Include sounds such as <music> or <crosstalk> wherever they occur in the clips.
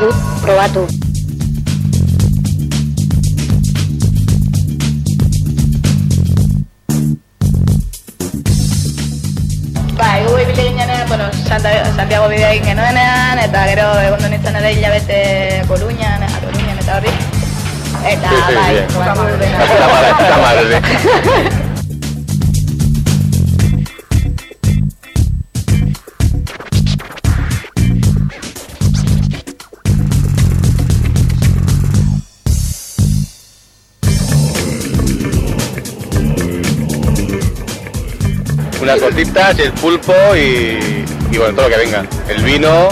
dut probatu. Ba, egu ibili ginean, bueno, Santiago bidea egin genuenean, eta gero egon nintzen ere hilabete Coruñan, a Coruñan eta horri. Eta, Sí, sí, bai, probatu dena. Está mal, <laughs> sí. Unas tortitas, el pulpo y, y bueno, todo lo que venga. El vino,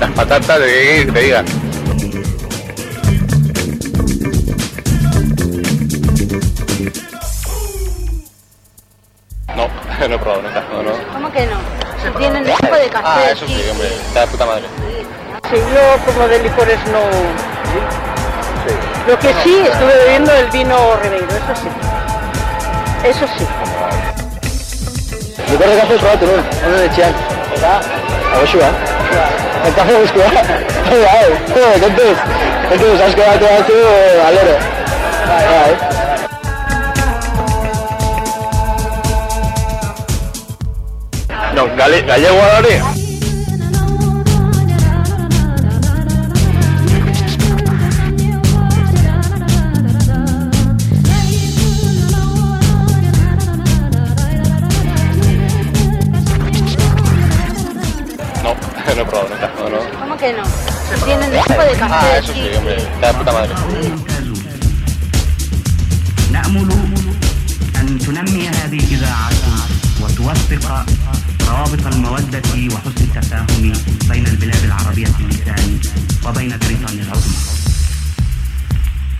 las patatas, de que te digan. No, <laughs> no he probado nunca. No, no. ¿Cómo que no? Tienen tipo de café. Ah, eso sí, hombre. Está de puta madre. Sí, yo como de licores no... Lo que sí, estuve bebiendo el vino Ribeiro, eso sí. Eso sí. De café probatu nuen, honen etxean. Eta, abosua. El café guztua. Bai, bai, kontuz. Kontuz, asko batu batu, alero. Bai. No, gale, gallego da hori? Puta madre. نأمل أن تنمي هذه الإذاعة وتوثق روابط المودة وحسن التفاهم بين البلاد العربية اللسان وبين بريطانيا العظمى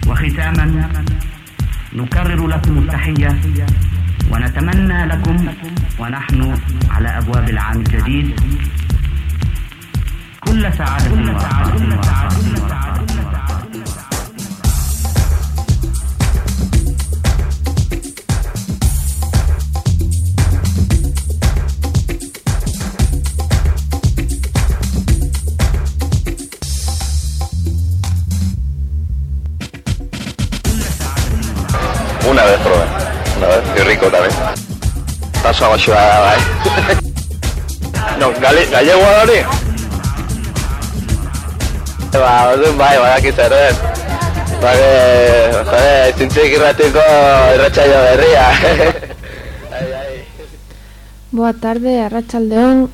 وختاما نكرر لكم التحية ونتمنى لكم ونحن على أبواب العام الجديد كل سعادة وراحة Paso abasua da, bai. No, gale, gallego da hori? Ba, orduan bai, badakit zer den. Ba, que, jode, zintzik irratiko irratxaio berria. Boa tarde, Arrachaldeón.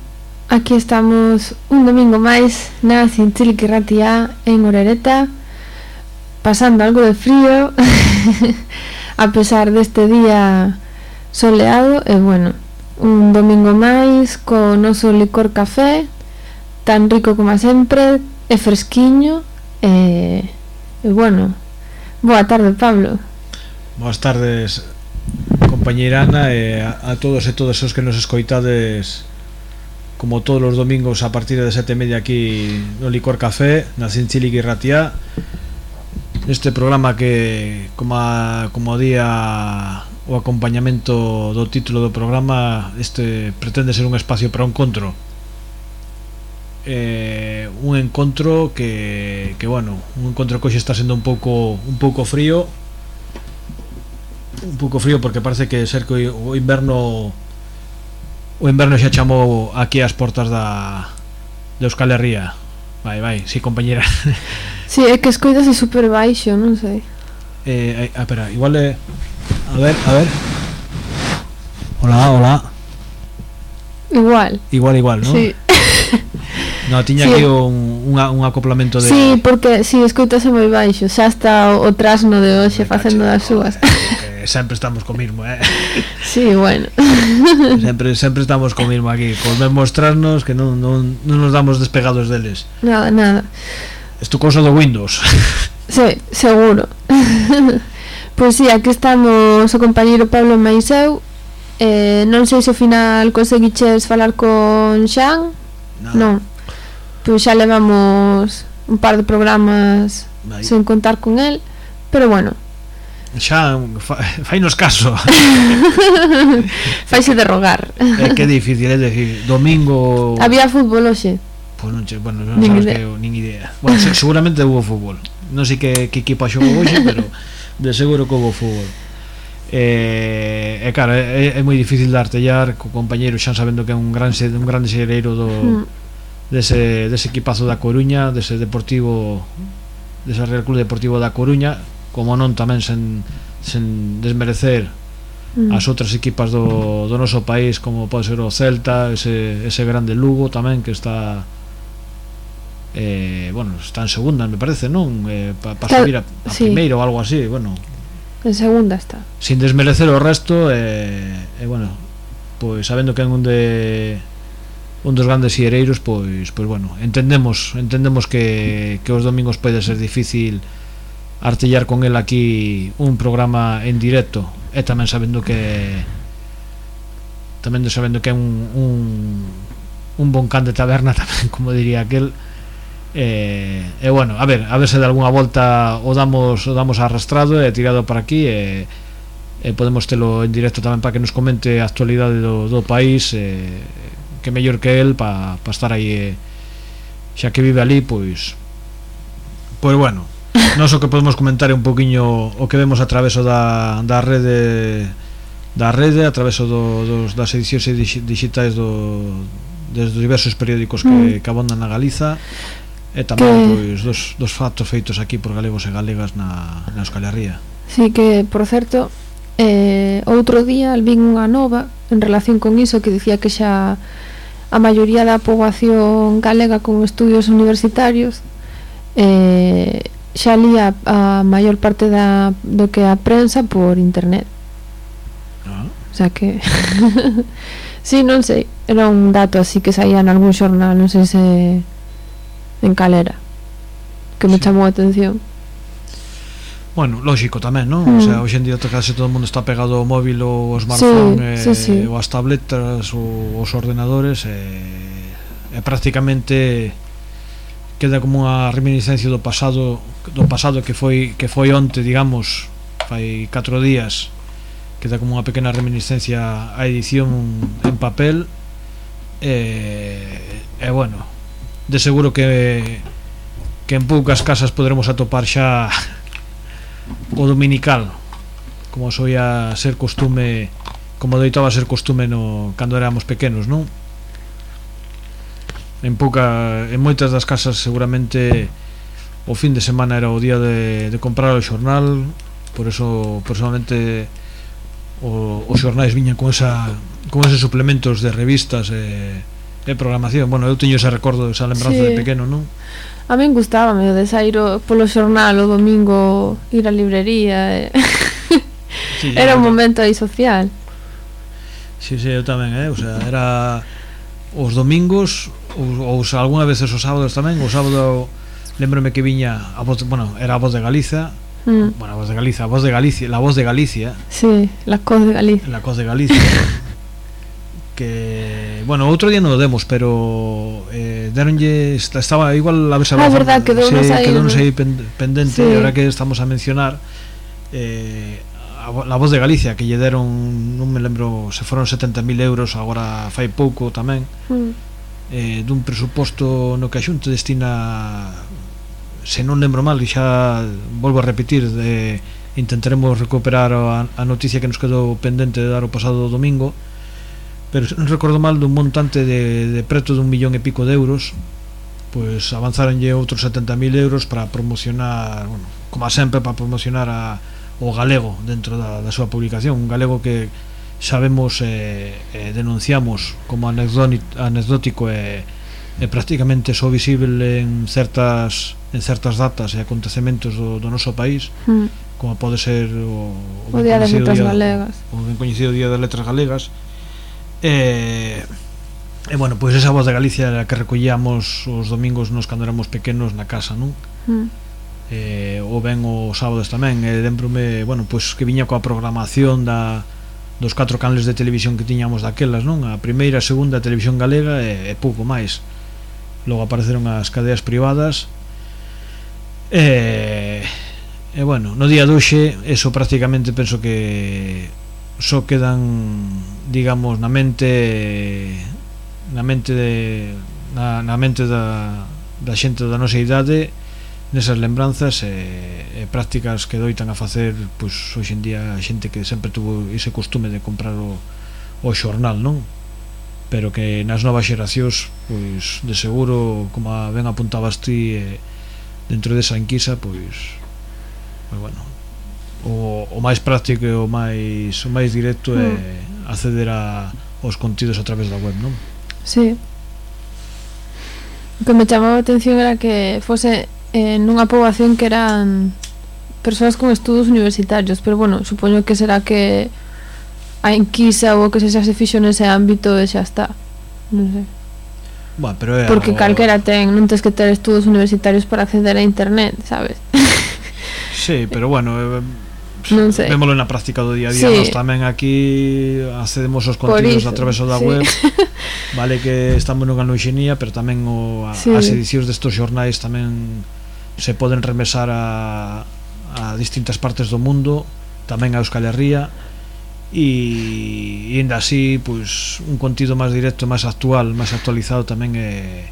Aquí estamos un domingo máis na Cintilic Ratia en Orereta pasando algo de frío <laughs> a pesar deste día soleado e bueno. Un domingo máis co noso licor café, tan rico como sempre, e fresquiño, eh, e, e bueno. Boa tarde, Pablo. Boas tardes, compañeira Ana, e a, a todos e todas os que nos escoitades como todos os domingos a partir de sete e media aquí no Licor Café, na Sinchili Guirratiá. Este programa que, como, a, como día o acompañamento do título do programa este pretende ser un espacio para un encontro. Eh, un encontro que, que bueno un encontro que hoxe está sendo un pouco un pouco frío un pouco frío porque parece que ser que o inverno o inverno xa chamou aquí as portas da de Euskal Herria. Vai, vai, si sí, compañera. Si, sí, é que escoitase super baixo, non sei. Eh, eh, ah, espera, igual é eh... A ver, a ver. Hola, hola. Igual. Igual, igual, ¿no? Sí. <laughs> No, tiña sí. aquí un, un, un acoplamento de... Sí, porque si sí, escoitase moi baixo Xa está o, o trasno de hoxe facendo das súas eh, <laughs> Sempre estamos co mismo, eh? <laughs> Sí, bueno Sempre, sempre estamos co mismo aquí Cos mesmos trasnos que non, non, non nos damos despegados deles Nada, nada Esto cousa do Windows Sí, seguro Pois si, sí, aquí estamos o compañeiro Pablo Maiseu eh, Non sei se ao final conseguiches falar con Xan Nada. Non Pois xa levamos un par de programas Vai. sen contar con el Pero bueno xa fa, fai nos caso <laughs> faise de rogar é que difícil, é decir, domingo había fútbol hoxe Pois non che, bueno, non nin sabes idea. que eu, nin idea. Bueno, se, seguramente hubo fútbol. Non sei que, que equipa xogou hoxe, pero <laughs> de seguro que houve fútbol e, e claro, é, é moi difícil de artellar co compañeiro xa sabendo que é un gran un grande xereiro do mm. dese, dese equipazo da Coruña dese deportivo dese Real Club Deportivo da Coruña como non tamén sen, sen desmerecer mm. as outras equipas do, do noso país como pode ser o Celta ese, ese grande Lugo tamén que está eh, bueno, está en segunda, me parece, non? Eh, para pa subir a, a sí. primeiro ou algo así, bueno. En segunda está. Sin desmerecer o resto, e eh, eh, bueno, pois sabendo que é un de un dos grandes xereiros, pois, pois bueno, entendemos, entendemos que, que os domingos pode ser difícil artellar con el aquí un programa en directo e tamén sabendo que tamén sabendo que é un, un, un bon can de taberna <laughs> tamén, como diría aquel, E, e bueno, a ver, a ver se de algunha volta o damos o damos arrastrado e tirado para aquí e, e podemos telo en directo tamén para que nos comente a actualidade do, do país e, que mellor que el para pa estar aí e, xa que vive ali, pois pois bueno, <laughs> non so que podemos comentar un poquinho o que vemos a traveso da, da rede da rede, a traveso do, dos, das edicións digitais do, dos diversos periódicos que, mm. que abondan na Galiza e tamén que... pois, dos, dos factos feitos aquí por galegos e galegas na, na Euskal Herria Sí, que, por certo, eh, outro día vin unha nova en relación con iso que dicía que xa a maioría da poboación galega con estudios universitarios eh, xa lía a maior parte da, do que a prensa por internet ah. o sea que si, <laughs> sí, non sei era un dato así que saía en algún xornal non sei se en calera que me sí. chamou a atención Bueno, lógico tamén, non? Mm. O sea, hoxe en día case todo o mundo está pegado ao móvil ou ao smartphone, sí, eh, sí, sí. ou as tabletas ou os ordenadores eh, e eh, eh, prácticamente queda como unha reminiscencia do pasado do pasado que foi que foi onte, digamos, fai 4 días. Queda como unha pequena reminiscencia a edición en papel eh, e eh, eh, bueno, de seguro que que en poucas casas poderemos atopar xa o dominical como soía ser costume como deitaba ser costume no cando éramos pequenos, non? En pouca en moitas das casas seguramente o fin de semana era o día de, de comprar o xornal, por eso personalmente o, os xornais viñan con esa con esos suplementos de revistas e eh, de programación. Bueno, eu teño ese recordo, esa lembranza sí. de pequeno, non? A min gustaba o de sair polo xornal o domingo ir á librería. E... <laughs> <laughs> Sí, era un momento aí social. Sí, sí, eu tamén, eh? O sea, era os domingos ou, ou algunha veces os sábados tamén, o sábado lembrome que viña a voz, bueno, era a voz de Galiza, Mm. Bueno, a voz de Galicia, a voz de Galicia, la voz de Galicia. Sí, la voz de Galicia. La voz de Galicia. <laughs> que bueno, outro día non o demos, pero eh deronlle estaba igual a ver se ah, verdad, quedou sí, aí, quedou aí pendente, sí. e ahora que estamos a mencionar eh a, la voz de Galicia que lle deron, non me lembro, se foron 70.000 euros agora fai pouco tamén. Mm. Eh, dun presuposto no que a Xunta destina se non lembro mal, e xa volvo a repetir de intentaremos recuperar a, a noticia que nos quedou pendente de dar o pasado domingo pero se non recordo mal dun montante de, de preto dun millón e pico de euros pois avanzaronlle outros 70.000 euros para promocionar bueno, como sempre para promocionar a, o galego dentro da, da súa publicación un galego que sabemos e eh, eh, denunciamos como anecdótico e, eh, eh, prácticamente só visible en certas en certas datas e acontecementos do, do noso país mm. como pode ser o, o, o Día das Letras Galegas o ben coñecido Día das Letras Galegas E, e bueno, pois esa voz de Galicia era que recollíamos os domingos nos cando éramos pequenos na casa, non? Mm. Eh, ou ben os sábados tamén e demprume, bueno, pois que viña coa programación da dos catro canles de televisión que tiñamos daquelas, non? A primeira, a segunda a televisión galega e, e pouco máis. Logo apareceron as cadeas privadas. E e bueno, no día de hoxe eso prácticamente penso que só quedan digamos na mente na mente de, na, na mente da, da xente da nosa idade nesas lembranzas e, e prácticas que doitan a facer pois hoxe en día a xente que sempre tuvo ese costume de comprar o, o xornal, non? Pero que nas novas xeracións pois de seguro, como ben apuntabas ti eh, dentro desa enquisa, pois pois bueno, o, o máis práctico e o máis o máis directo mm. é mm acceder a, os contidos a través da web, non? Sí. O que me chamaba a atención era que fose eh, en unha poboación que eran persoas con estudos universitarios, pero bueno, supoño que será que a enquisa ou o que se xa se fixo nese ámbito e xa está. Non sei. Bueno, pero é Porque algo... calquera ten, non tens que ter estudos universitarios para acceder a internet, sabes? Sí, pero bueno, eh, non sei. Vémolo na práctica do día a día, sí. nós tamén aquí accedemos aos contidos a través da sí. web. <laughs> Vale que estamos nunha lonxinía, pero tamén o, a, sí. as edicións destos xornais tamén se poden remesar a, a distintas partes do mundo, tamén a Euskal Herria e, e ainda así pois, un contido máis directo, máis actual, máis actualizado tamén é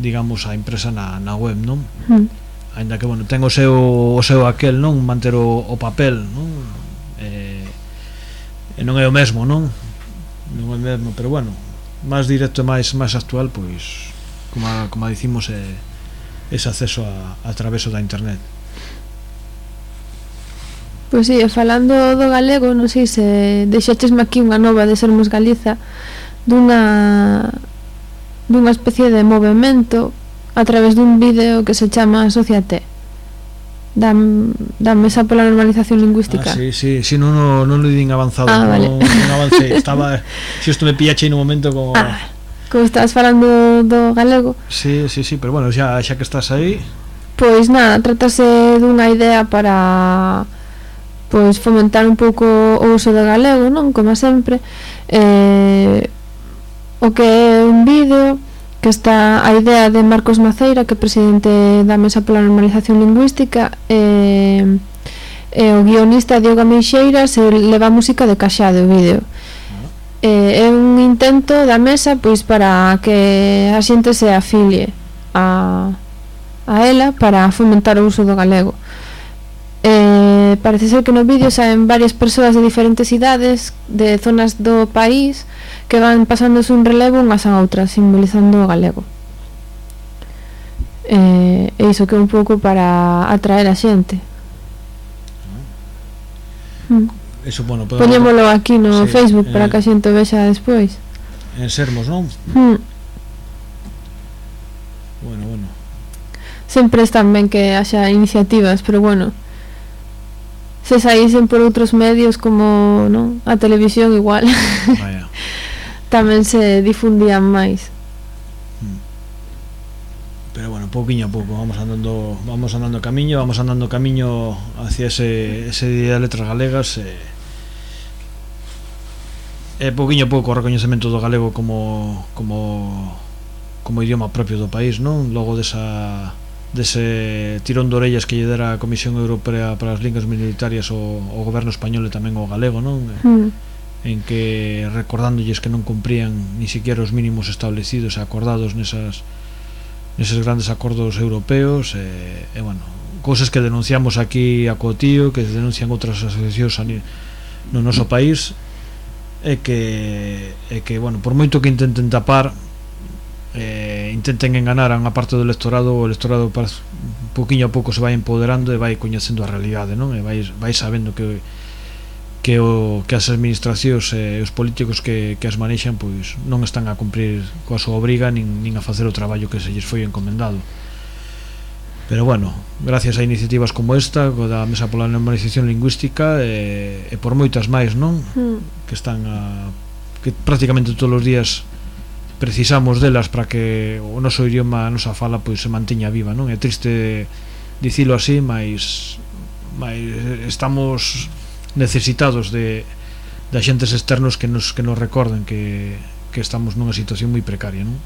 digamos a impresa na, na web, non? Mm. Ainda que, bueno, ten o seu, o seu aquel, non? Manter o, o papel, non? Eh, e non é o mesmo, non? Non é o mesmo, pero bueno máis directo e máis, máis actual pois, como, como dicimos é, ese acceso a, a traveso da internet Pois si, sí, falando do galego, non sei se deixaxesme aquí unha nova de Sermos Galiza dunha dunha especie de movimento a través dun vídeo que se chama Asociate da, da mesa pola normalización lingüística. Ah, sí, sí, sí non, non, non lo din avanzado, ah, vale. non, non avancei, estaba, si isto me pillache en un momento como... Ah, como estás falando do galego. Sí, sí, sí, pero bueno, xa, xa que estás aí... Pois nada, tratase dunha idea para pois fomentar un pouco o uso do galego, non? Como sempre, eh, o que é un vídeo que está a idea de Marcos Maceira, que é presidente da Mesa pola Normalización Lingüística, e, e o guionista Diogo Meixeira se leva a música de caixa do vídeo. Eh, é un intento da mesa pois para que a xente se afilie a, a ela para fomentar o uso do galego. Eh, parece ser que no vídeo saen varias persoas de diferentes idades, de zonas do país, que van pasándose un relevo unhas a outras, simbolizando o galego. Eh, e iso que é un pouco para atraer a xente. Mm. mm. Eso, bueno, podemos... Poñémolo aquí no sí, Facebook para eh, que a xente o vexa despois. En Sermos, non? Mm. Bueno, bueno. Sempre están ben que haxa iniciativas, pero bueno, se saísen por outros medios como, non? A televisión igual. Vaya. <laughs> tamén se difundían máis hmm. pero bueno, pouquiño a pouco vamos andando vamos andando camiño, vamos andando camiño hacia ese, ese día de letras galegas e, e pouquiño a pouco o recoñecemento do galego como como como idioma propio do país, non? Logo desa dese tirón de orellas que lle dera a Comisión Europea para as linguas minoritarias o, o goberno español e tamén o galego, non? Mm en que recordándolles que non cumprían ni siquiera os mínimos establecidos e acordados nesas neses grandes acordos europeos e, e bueno, cousas que denunciamos aquí a Cotío, que denuncian outras asociacións no noso país e que, e que bueno, por moito que intenten tapar eh, intenten enganar a unha parte do electorado o electorado para, un poquinho a pouco se vai empoderando e vai coñecendo a realidade non? e vai, vai sabendo que que o que as administracións e eh, os políticos que, que as manexan pois non están a cumprir coa súa obriga nin, nin a facer o traballo que se lles foi encomendado. Pero bueno, gracias a iniciativas como esta, co da Mesa pola Normalización Lingüística e, e por moitas máis, non? Mm. Que están a que prácticamente todos os días precisamos delas para que o noso idioma, a nosa fala pois se manteña viva, non? É triste dicilo así, mas, mas eh, estamos necesitados de, de axentes externos que nos, que nos recorden que, que estamos nunha situación moi precaria, non?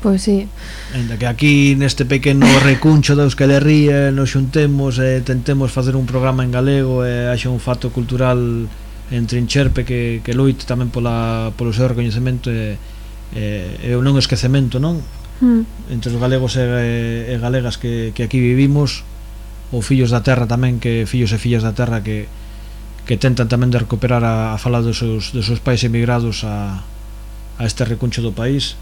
Pois sí. Ainda que aquí neste pequeno <coughs> recuncho da Euskal Herria nos xuntemos e eh, tentemos facer un programa en galego e eh, haxa un fato cultural entre Encherpe que, que loite tamén pola, polo seu recoñecemento e, eh, e, e o non esquecemento, non? Mm. Entre os galegos e, e galegas que, que aquí vivimos ou fillos da terra tamén que fillos e fillas da terra que que tentan tamén de recuperar a, a fala dos seus, dos seus pais emigrados a, a este recuncho do país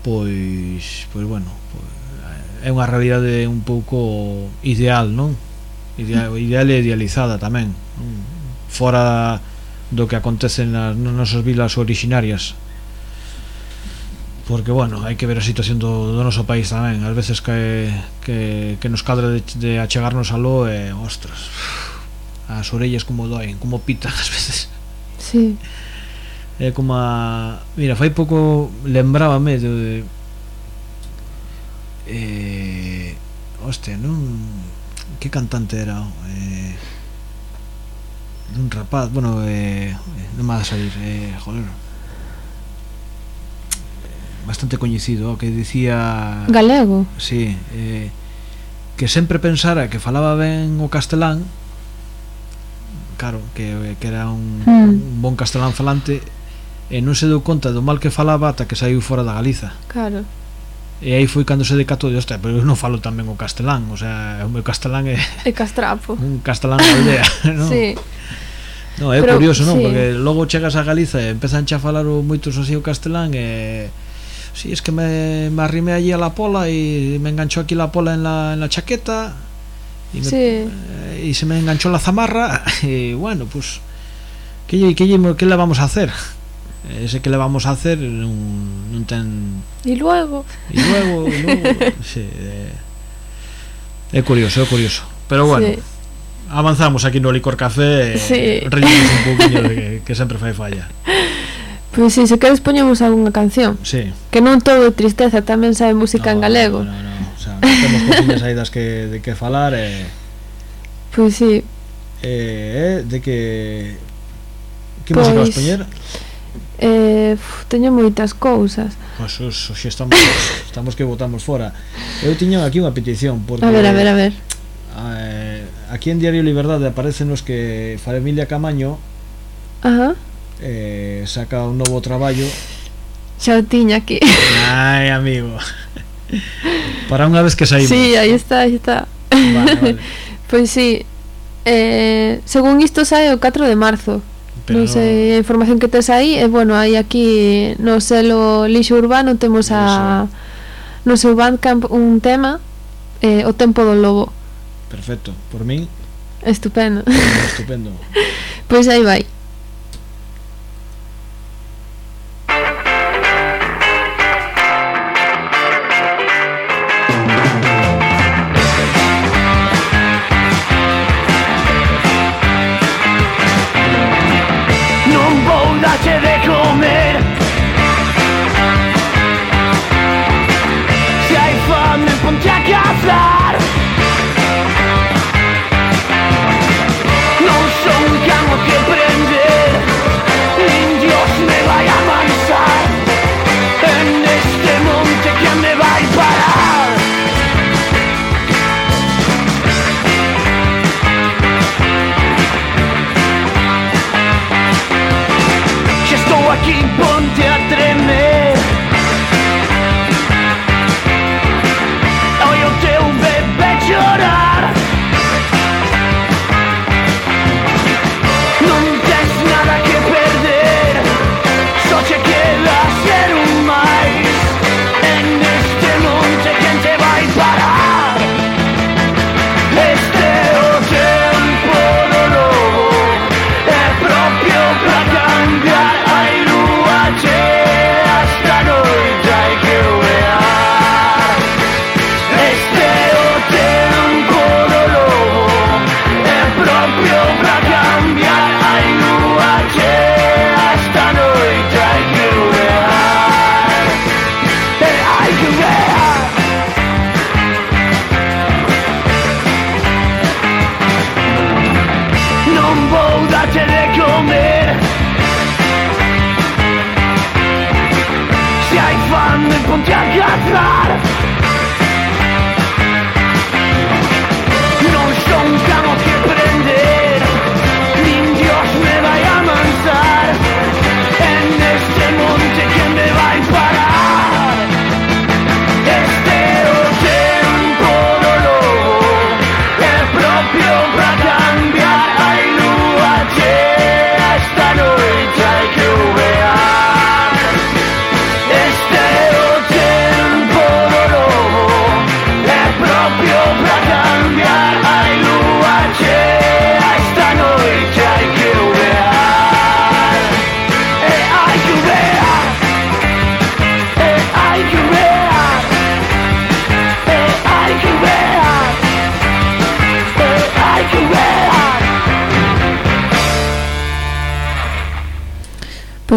pois, pois bueno pois, eh, é unha realidade un pouco ideal non? Ideal, mm. ideal e idealizada tamén fora do que acontece nas nosas vilas orixinarias porque bueno, hai que ver a situación do, do noso país tamén, ás veces que, que, que nos cadra de, de achegarnos aló e, eh, ostras, as orellas como doen, como pitan ás veces. Sí. É eh, como a... Mira, fai pouco lembrábame de... de eh, hostia, non... Que cantante era? Eh, un rapaz, bueno, eh, non me va a salir, eh, joder, bastante coñecido que dicía galego sí, eh, que sempre pensara que falaba ben o castelán claro, que, que era un, mm. un bon castelán falante e non se deu conta do mal que falaba ata que saiu fora da Galiza claro E aí foi cando se decatou de, hostia, pero eu non falo tamén o castelán, o sea, o meu castelán é... <laughs> É castrapo. Un castelán da aldea, <laughs> <laughs> non? Sí. No, é pero, curioso, non? Sí. Porque logo chegas a Galiza e empezan a falar o moitos así o castelán e... sí, es que me, me arrimé allí a la pola e me enganchó aquí la pola en la, en la chaqueta y, me, Sí. eh, y se me enganchó la zamarra <laughs> y bueno, pues ¿qué, qué, qué le vamos a hacer? Ese que le vamos a hacer non ten E luego. e luego, luego <laughs> sí, é, é curioso, é curioso pero bueno, Sí. avanzamos aquí no Licor Café Sí. sí. un poquinho de que, que sempre fai falla <laughs> Pois si, se queres poñemos algunha canción sí. Que non todo é tristeza, tamén sabe música no, en galego no, no, no. O sea, Temos cosillas aí das que, de que falar e... Eh... Pois si sí. eh, De que... Que música vas pois, poñer? Eh, uf, teño moitas cousas Pois hoxe estamos, estamos que votamos fora Eu tiño aquí unha petición porque, A ver, a ver, a ver eh, Aquí en Diario Liberdade aparecenos que Familia Camaño Ajá eh, saca un novo traballo. Xa o tiña aquí. Ai amigo. Para unha vez que saímos. Si, sí, aí está, aí está. Vale, vale. <laughs> pois pues si sí, eh, según isto sae o 4 de marzo. Pero... Non sei, a información que tes aí E bueno, aí aquí no selo lixo urbano Temos a no seu bandcamp un tema eh, O tempo do lobo. Perfecto, por min. Estupendo. Estupendo. <laughs> Pois pues aí vai. tiempo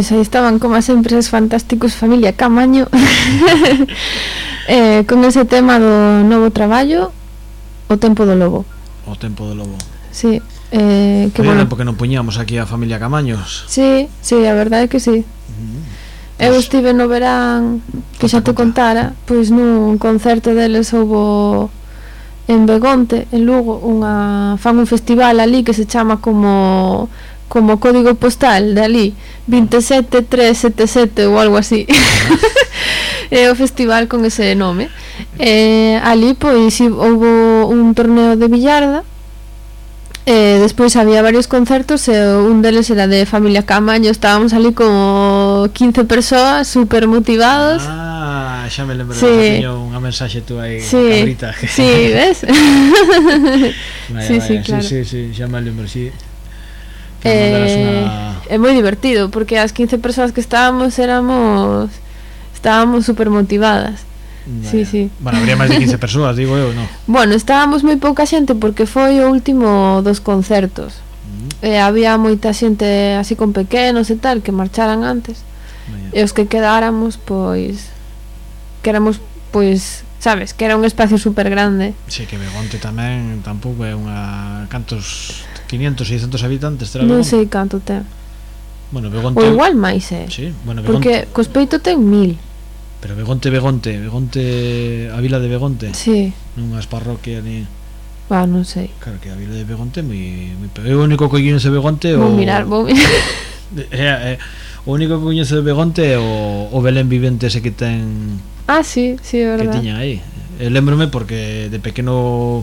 Pois aí estaban, como sempre, os fantásticos Familia Camaño. <laughs> Eh, Con ese tema do novo traballo O tempo do lobo. O tempo do lobo. Sí, eh, que Oye, bueno. Porque non poñíamos aquí a Familia Camaños. Sí, sí, a verdade é que sí. Eu estive no verán Que xa te contara Pois nun concerto deles houbo En Begonte, en Lugo unha, Fan un festival ali que se chama como como código postal de ali 27377 ou algo así é <laughs> eh, o festival con ese nome eh, ali pois houbo un torneo de billarda Eh, despois había varios concertos e eh, un deles era de Familia Camaño Estábamos ali como 15 persoas super motivados Ah, xa me lembro sí. Tiño unha mensaxe tú aí sí. cabrita Sí, ves? <laughs> <laughs> vaya, sí, vaya. sí, claro. sí, sí, xa me lembro, sí eh. É moi divertido, porque as 15 persoas que estábamos éramos estábamos super motivadas. Vale. Sí, sí. Bueno, habría máis de 15 persoas, digo eu, non? <laughs> Bueno, estábamos moi pouca xente porque foi o último dos concertos. Mm. eh, había moita xente así con pequenos e tal que marcharan antes. Vaya. E os que quedáramos, pois que éramos pois sabes, que era un espacio super grande. Sí, que Begonte tamén tampouco é unha cantos 500, 600 habitantes terá Non sei canto ten. Bueno, Begonte... O igual máis, eh. Sí, bueno, Begonte... Porque Cospeito ten mil. Pero Begonte, Begonte, Begonte, a vila de Begonte sí. Nunhas parroquias ni... Ah, non sei. Claro que a vila de Begonte é moi... moi... O único que coñece Begonte o... Mirar, vou mirar. <laughs> É, é, O único que coñece Begonte é o, o Belén vivente ese que ten... Ah, sí, sí, é verdade Que tiña aí. Eu lembrome porque de pequeno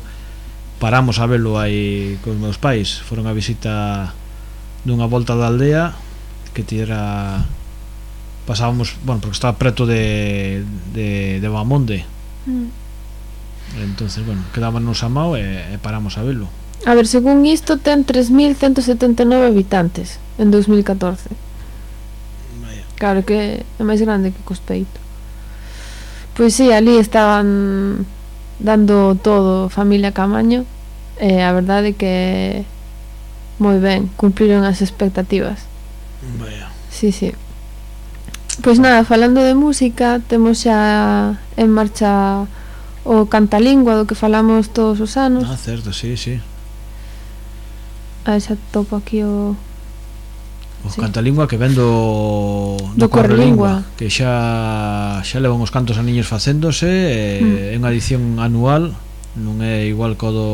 paramos a velo aí cos meus pais. Foron a visita dunha volta da aldea que tira pasábamos, bueno, porque estaba preto de, de, de Bamonde mm. entonces, bueno, quedábamos a Mao e, e paramos a velo A ver, según isto ten 3.179 habitantes en 2014 Vaya. Claro que é máis grande que Cospeito Pois si, sí, ali estaban dando todo familia Camaño e a verdade que moi ben, cumpriron as expectativas. Vaya. Sí, sí. Pois nada, falando de música, temos xa en marcha o cantalingua do que falamos todos os anos. Ah, certo, sí, sí. A esa topo aquí o Os sí. cantalingua que ven do, do, correlingua Que xa xa levan os cantos a niños facéndose eh, mm. É unha edición anual Non é igual co do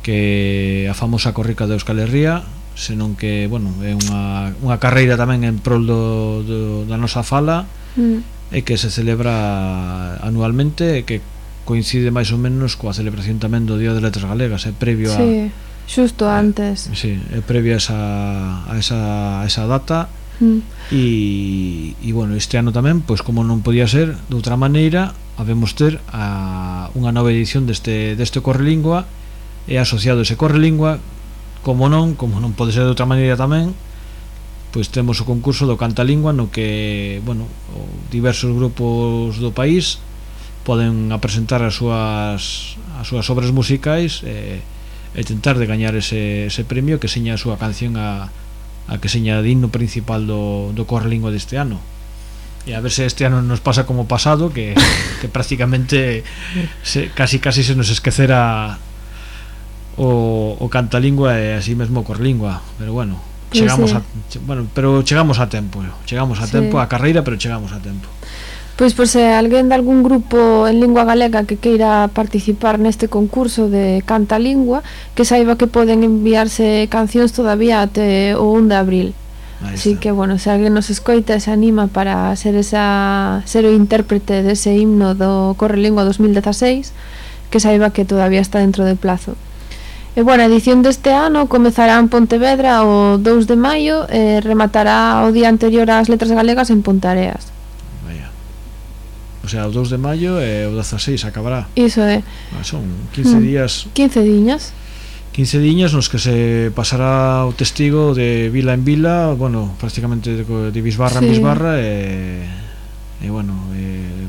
que a famosa corrica de Euskal Herria senón que, bueno, é unha, unha carreira tamén en prol do, do, da nosa fala mm. e que se celebra anualmente e que coincide máis ou menos coa celebración tamén do Día de Letras Galegas, é previo sí. a Xusto eh, antes. Sí, é previa esa, a esa, a esa data mm. e, e bueno, este ano tamén, pois como non podía ser de outra maneira, habemos ter a unha nova edición deste, deste Correlingua e asociado ese Correlingua como non, como non pode ser de outra maneira tamén pois temos o concurso do Cantalingua no que, bueno, diversos grupos do país poden apresentar as súas as súas obras musicais eh, e tentar de gañar ese, ese premio que seña a súa canción a, a que seña himno principal do, do Corlingo deste ano e a ver se este ano nos pasa como pasado que, que prácticamente se, casi casi se nos esquecera o, o cantalingua e así mesmo o corlingua pero bueno pois chegamos sí. a, bueno, pero chegamos a tempo, chegamos a sí. tempo a carreira, pero chegamos a tempo. Pois por se alguén de algún grupo en lingua galega que queira participar neste concurso de Canta Lingua, que saiba que poden enviarse cancións todavía até o 1 de abril. Así que, bueno, se alguén nos escoita e se anima para ser esa ser o intérprete dese himno do Corre Lingua 2016, que saiba que todavía está dentro de plazo. E, bueno, a edición deste ano comezará en Pontevedra o 2 de maio e rematará o día anterior ás Letras Galegas en Pontareas. O sea, o 2 de maio e o 16 acabará. Iso é. Ah, son 15 mm. días. 15 diñas. 15 diñas nos que se pasará o testigo de vila en vila, bueno, prácticamente de bisbarra sí. en bisbarra e, e bueno, e,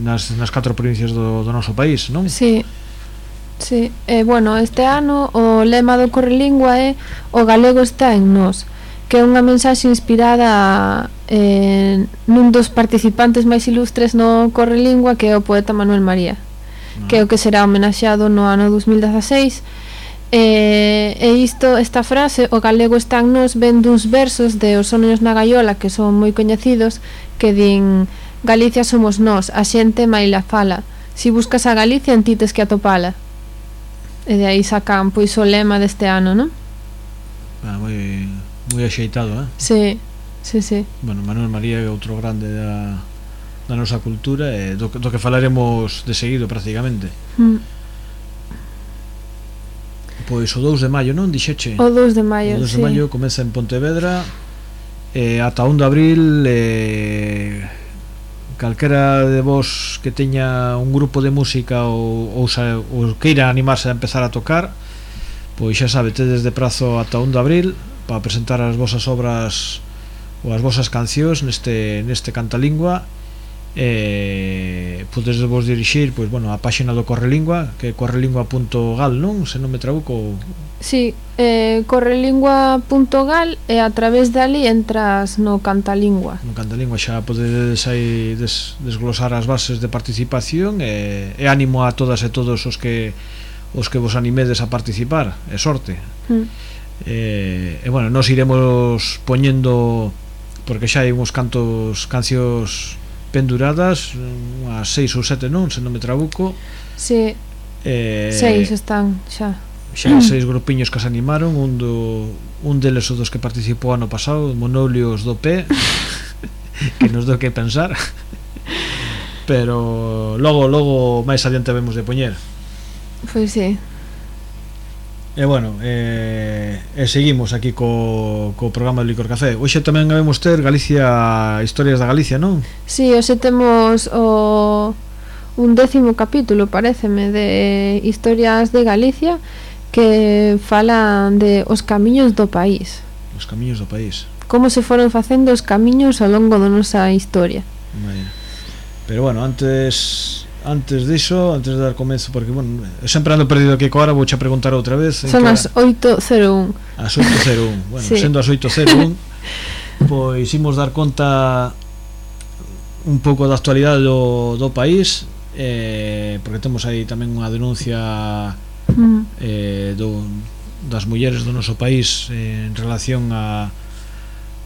nas, nas catro provincias do, do noso país, non? Sí. Sí, e bueno, este ano o lema do Correlingua é o galego está en nós que é unha mensaxe inspirada eh, nun dos participantes máis ilustres no Correlingua que é o poeta Manuel María que é o que será homenaxeado no ano 2016 eh, e isto, esta frase o galego está nos ven duns versos de Os sonhos na gaiola que son moi coñecidos que din Galicia somos nós, a xente maila fala. Si buscas a Galicia en ti tes que atopala. E de aí sacan pois o lema deste ano, non? Ah, moi moi axeitado, eh? Sí, sí, sí. Bueno, Manuel María é outro grande da, da nosa cultura e do, do que falaremos de seguido prácticamente. Mm. Pois o 2 de maio, non? Dixeche? O 2 de maio, O 2 sí. de maio comeza en Pontevedra e ata 1 de abril eh, calquera de vos que teña un grupo de música ou, ou, sa, ou queira animarse a empezar a tocar pois xa sabe, tedes de prazo ata 1 de abril para presentar as vosas obras ou as vosas cancións neste, neste Cantalingua. Eh, podes vos dirixir pois, bueno, a páxina do Correlingua que é correlingua.gal, non? Se non me trabuco Si, sí, eh, correlingua.gal e a través dali entras no Cantalingua. No Cantalingua xa podedes aí des, desglosar as bases de participación e, e ánimo a todas e todos os que os que vos animedes a participar. E sorte. Mm eh, e bueno, nos iremos poñendo porque xa hai uns cantos cancións penduradas unhas seis ou sete non, se non me trabuco. Sí. eh, seis están xa. xa seis grupiños que se animaron un, do, un deles o dos que participou ano pasado Monolios do P <laughs> que nos do que pensar. Pero logo logo máis adiante vemos de poñer. Pois pues si sí. E bueno, eh, e seguimos aquí co, co programa do Licor Café Hoxe tamén habemos ter Galicia Historias da Galicia, non? Si, sí, hoxe temos o un décimo capítulo, pareceme, de Historias de Galicia que falan de os camiños do país Os camiños do país Como se foron facendo os camiños ao longo da nosa historia Vaya. Pero bueno, antes antes diso, antes de dar comezo porque, bueno, sempre ando perdido aquí coa hora vouche a preguntar outra vez Son as 8.01 As 8.01, <laughs> bueno, sí. sendo as 8.01 <laughs> Pois imos dar conta un pouco da actualidade do, do país eh, Porque temos aí tamén unha denuncia mm. eh, do, das mulleres do noso país eh, en relación a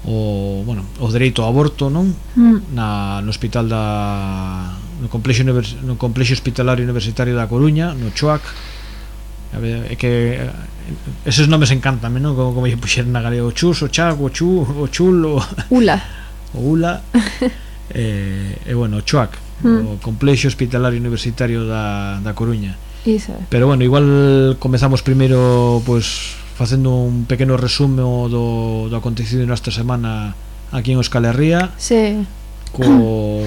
o, bueno, o dereito ao aborto, non? Mm. Na, no hospital da no complexo, univers, no complexo hospitalario universitario da Coruña, no Choac é que eh, eses nomes encantanme, non? Como, como lle puxeron na galega o Chus, o Chac, o Chu, o Chulo <laughs> Ula o Ula <laughs> e, eh, e bueno, o Choac mm. o Complexo Hospitalario Universitario da, da Coruña Iso. pero bueno, igual comezamos primeiro pues, facendo un pequeno resumo do, do acontecido nesta semana aquí en Euskal Herria sí. co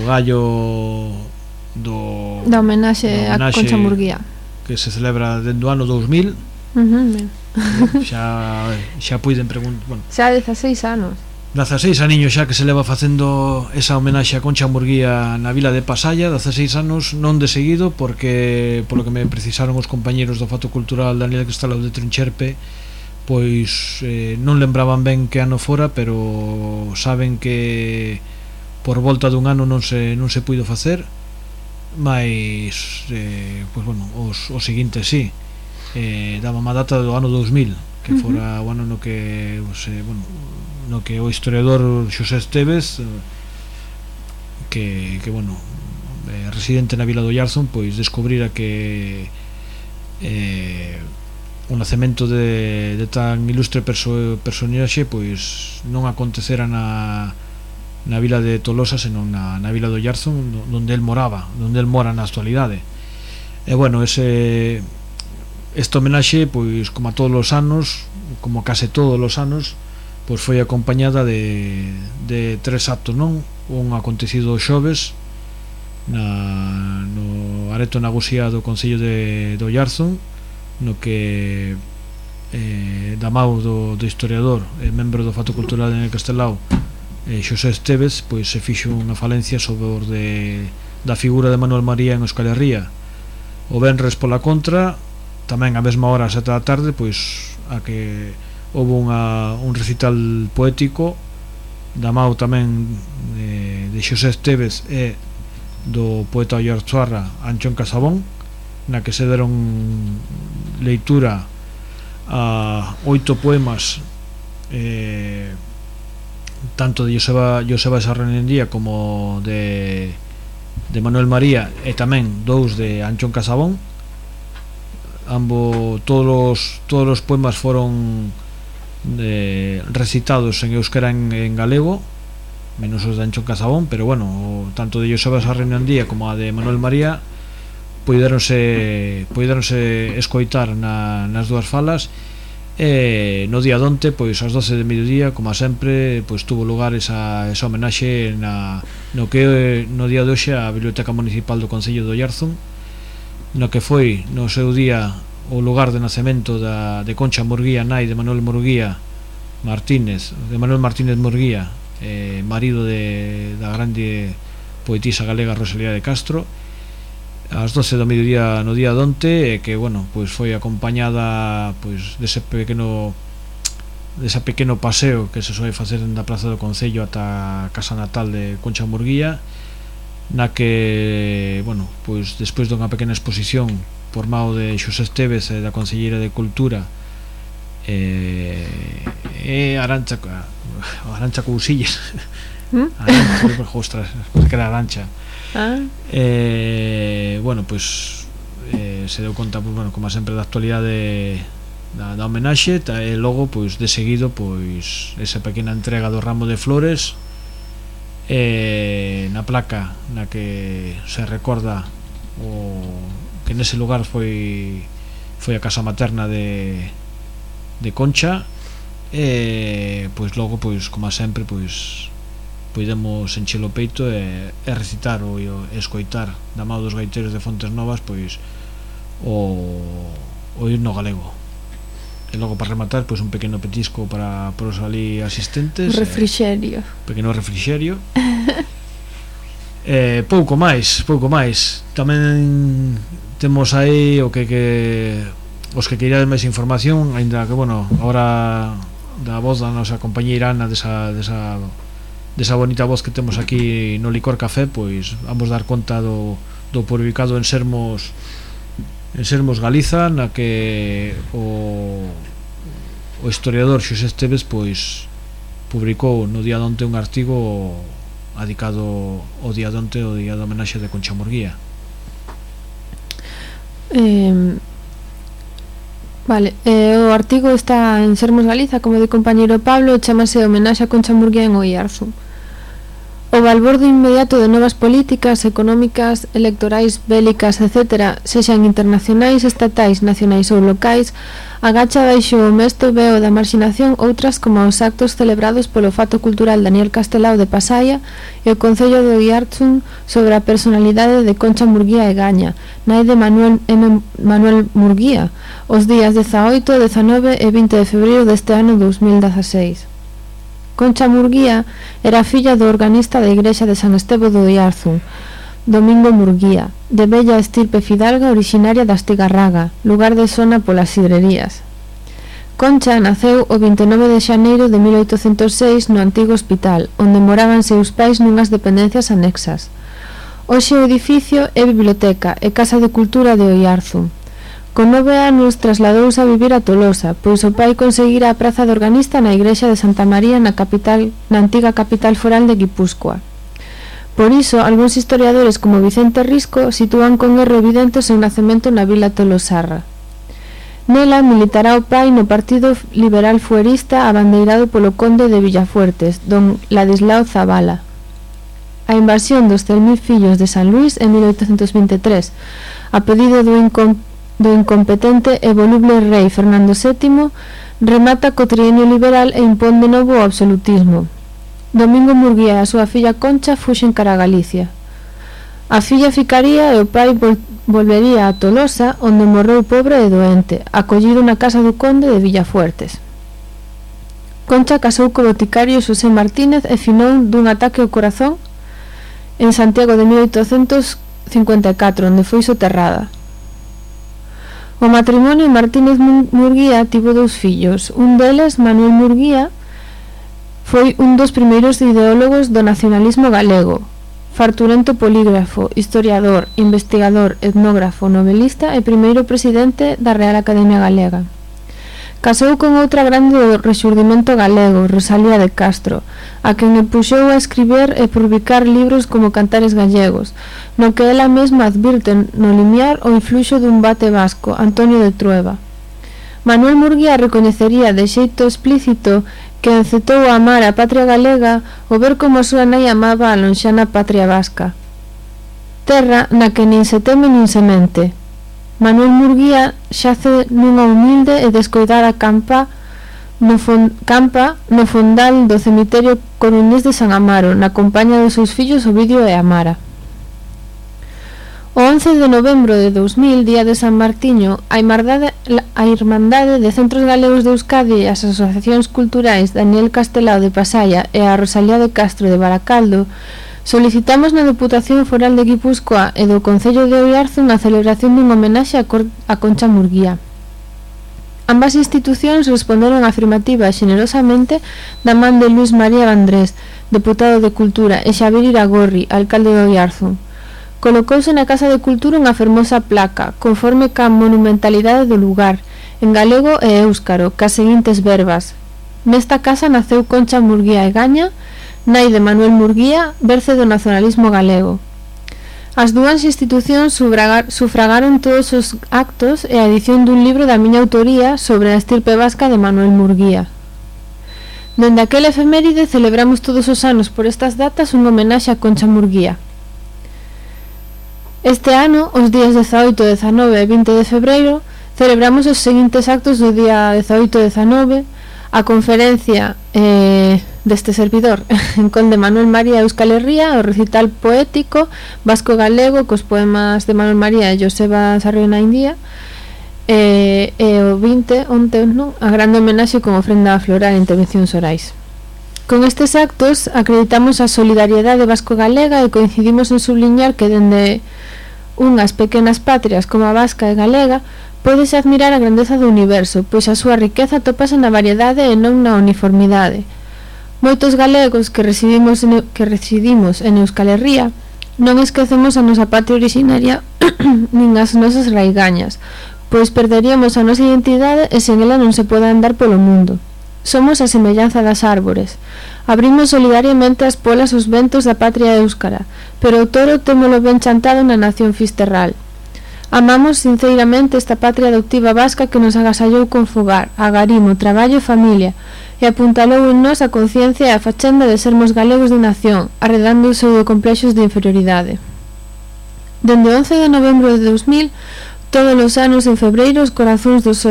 gallo do da homenaxe, da homenaxe a Concha Murguía. que se celebra dentro do ano 2000 uh -huh, xa xa puiden preguntar bueno, xa 16 anos. 16 aniños xa que se leva facendo esa homenaxe a Concha Murguía na vila de Pasalla, 16 anos non de seguido porque polo que me precisaron os compañeiros do Fato Cultural Daniel Cristalado de Trincherpe pois eh, non lembraban ben que ano fora pero saben que por volta dun ano non se, non se puido facer mais eh, pois, bueno, os, os seguintes sí eh, daba má data do ano 2000 que fora uh -huh. o ano no que se, eh, bueno, no que o historiador Xosé Esteves que, que bueno eh, residente na Vila do Yarzón pois descubrira que eh, o nacemento de, de tan ilustre perso, personaxe pois non acontecera na na vila de Tolosa senón na, na vila do Yarzo onde el moraba, onde el mora na actualidade. E bueno, ese este homenaxe pois como a todos os anos como case todos os anos pois foi acompañada de, de tres actos non? Un acontecido xoves na, no areto na Gusía do Concello de, do Iarzón no que eh, da do, do historiador e membro do Fato Cultural de Castelao eh, Xosé Esteves pois se fixo unha falencia sobre o de, da figura de Manuel María en Euskal Herria. O Benres pola contra tamén a mesma hora a sete da tarde pois a que houve unha, un recital poético da Mau tamén de, de Xosé Esteves e do poeta Ollarzuarra Anchón Casabón na que se deron leitura a oito poemas eh, tanto de Joseba, Joseba Sarrenendía como de, de Manuel María e tamén dous de Anchón Casabón ambos todos os, todos os poemas foron de, recitados en euskera en, en galego menos os de Anchón Casabón pero bueno, o, tanto de Joseba Sarrenendía como a de Manuel María poideronse, poideronse escoitar na, nas dúas falas e Eh, no día donte, pois ás 12 de mediodía, como sempre, pois tuvo lugar esa, esa homenaxe na, no que no día de hoxe a Biblioteca Municipal do Concello do Iarzón, no que foi no seu día o lugar de nacemento da, de Concha Murguía, nai de Manuel Murguía Martínez, de Manuel Martínez Murguía, eh, marido de, da grande poetisa galega Rosalía de Castro, ás 12 do mediodía no día donte e que, bueno, pois foi acompañada pois dese pequeno desa pequeno paseo que se soe facer da Praza do Concello ata a casa natal de Concha Murguía na que, bueno, pois despois dunha pequena exposición por mao de Xosé Esteves e eh, da Conselleira de Cultura e, e Arancha <laughs> Arancha Cousillas ¿Mm? Arancha, <laughs> ostras, que era Arancha Ah. Eh, bueno, pois pues, eh, se deu conta, pois, pues, bueno, como sempre da actualidade da, da homenaxe ta, e logo, pois, de seguido pois, esa pequena entrega do ramo de flores eh, na placa na que se recorda o que nese lugar foi foi a casa materna de, de Concha eh, e pois logo pois como sempre pois poidemos enchelo peito e, e recitar ou e escoitar. Da mão dos gaiteros de Fontes Novas pois o, o himno galego. E logo para rematar pois un pequeno petisco para, para os ali asistentes. Un eh, refrixerio. eh, pequeno refrixerio. Eh, pouco máis pouco máis. Tamén temos aí o que, que os que queirades máis información aínda que bueno agora da voz da nosa compañeira Ana desa, desa desa bonita voz que temos aquí no Licor Café, pois vamos dar conta do, do publicado en Sermos en Sermos Galiza, na que o, o historiador Xosé Esteves pois publicou no día donte un artigo adicado o día donte o día de homenaxe de Concha Morguía. Eh, Vale, eh, o artigo está en Sermos Galiza, como de compañeiro Pablo, chamase Homenaxe a Concha Murguía en Oiarzo. O balbordo inmediato de novas políticas económicas, electorais, bélicas, etc., sexan internacionais, estatais, nacionais ou locais, agacha baixo o mesto veo da marxinación outras como os actos celebrados polo fato cultural Daniel Castelao de Pasaya e o Concello de Oiartzun sobre a personalidade de Concha Murguía e Gaña, nai de Manuel, M. Manuel Murguía, os días 18, 19 e 20 de febreiro deste ano 2016. Concha Murguía era filla do organista da igrexa de San Estevo do Iarzu, Domingo Murguía, de bella estirpe fidalga originaria da Astigarraga, lugar de zona polas sidrerías. Concha naceu o 29 de xaneiro de 1806 no antigo hospital, onde moraban seus pais nunhas dependencias anexas. Hoxe o edificio é biblioteca e casa de cultura de Oiarzu. Con nove anos trasladouse a vivir a Tolosa, pois o pai conseguira a praza de organista na igrexa de Santa María na capital, na antiga capital foral de Guipúscoa. Por iso, algúns historiadores como Vicente Risco sitúan con erro evidente o seu nacemento na vila tolosarra. Nela militará o pai no Partido Liberal Fuerista abandeirado polo conde de Villafuertes, don Ladislao Zavala. A invasión dos 3.000 fillos de San Luis en 1823, a pedido do incom do incompetente e voluble rei Fernando VII remata co trienio liberal e impón de novo o absolutismo. Domingo Murguía e a súa filla Concha fuxen cara a Galicia. A filla ficaría e o pai vol volvería a Tolosa, onde morreu pobre e doente, acollido na casa do conde de Villafuertes. Concha casou co boticario Xosé Martínez e finou dun ataque ao corazón en Santiago de 1854, onde foi soterrada. O matrimonio Martínez Murguía tivo dous fillos. Un deles, Manuel Murguía, foi un dos primeiros ideólogos do nacionalismo galego, farturento polígrafo, historiador, investigador, etnógrafo, novelista e primeiro presidente da Real Academia Galega. Casou con outra grande do rexurdimento galego, Rosalía de Castro, a quen empuxou puxou a escribir e publicar libros como Cantares Gallegos, no que ela mesma advirte no limiar o influxo dun bate vasco, Antonio de Trueba. Manuel Murguía recoñecería de xeito explícito que encetou a amar a patria galega o ver como a súa nai amaba a lonxana patria vasca. Terra na que nin se teme nin se mente. Manuel Murguía xace nunha humilde e descoidada campa no fon, campa no fondal do cemiterio coruñés de San Amaro, na compañía dos seus fillos Ovidio e Amara. O 11 de novembro de 2000, día de San Martiño, a, Irmandade, a Irmandade de Centros Galegos de Euskadi e as asociacións culturais Daniel Castelao de Pasaya e a Rosalía de Castro de Baracaldo Solicitamos na Deputación Foral de Guipúzcoa e do Concello de Oiarzo unha celebración dun homenaxe a, Cor a Concha Murguía. Ambas institucións responderon afirmativa xenerosamente da man de Luis María Vandrés, deputado de Cultura, e Xavier Iragorri, alcalde de Oiarzo. Colocouse na Casa de Cultura unha fermosa placa, conforme ca monumentalidade do lugar, en galego e éuscaro, cas seguintes verbas. Nesta casa naceu Concha Murguía e Gaña, nai de Manuel Murguía, berce do nacionalismo galego. As dúas institucións sufragaron todos os actos e a edición dun libro da miña autoría sobre a estirpe vasca de Manuel Murguía. Dende aquel efeméride celebramos todos os anos por estas datas un homenaxe a Concha Murguía. Este ano, os días 18, 19 e 20 de febreiro, celebramos os seguintes actos do día 18, 19, a conferencia eh, deste servidor <laughs> en Conde Manuel María Euskal Herria o recital poético vasco galego cos poemas de Manuel María e Joseba Sarriona India e, eh, e o 20 onte non, a grande homenaxe con ofrenda floral e intervencións orais. Con estes actos acreditamos a solidariedade vasco-galega e coincidimos en subliñar que dende unhas pequenas patrias como a vasca e galega, pódese admirar a grandeza do universo, pois a súa riqueza topase na variedade e non na uniformidade. Moitos galegos que residimos en, que residimos en Euskal Herria non esquecemos a nosa patria originaria <clears throat> nin as nosas raigañas, pois perderíamos a nosa identidade e sen ela non se pode andar polo mundo. Somos a semellanza das árbores. Abrimos solidariamente as polas aos ventos da patria éuscara, pero o toro témolo ben chantado na nación fisterral. Amamos sinceramente esta patria adoptiva vasca que nos agasallou con fogar, agarimo, traballo e familia, e apuntalou en nós a conciencia e a fachenda de sermos galegos de nación, arredando os complexos de inferioridade. Dende 11 de novembro de 2000, Todos os anos en febreiro os corazóns dos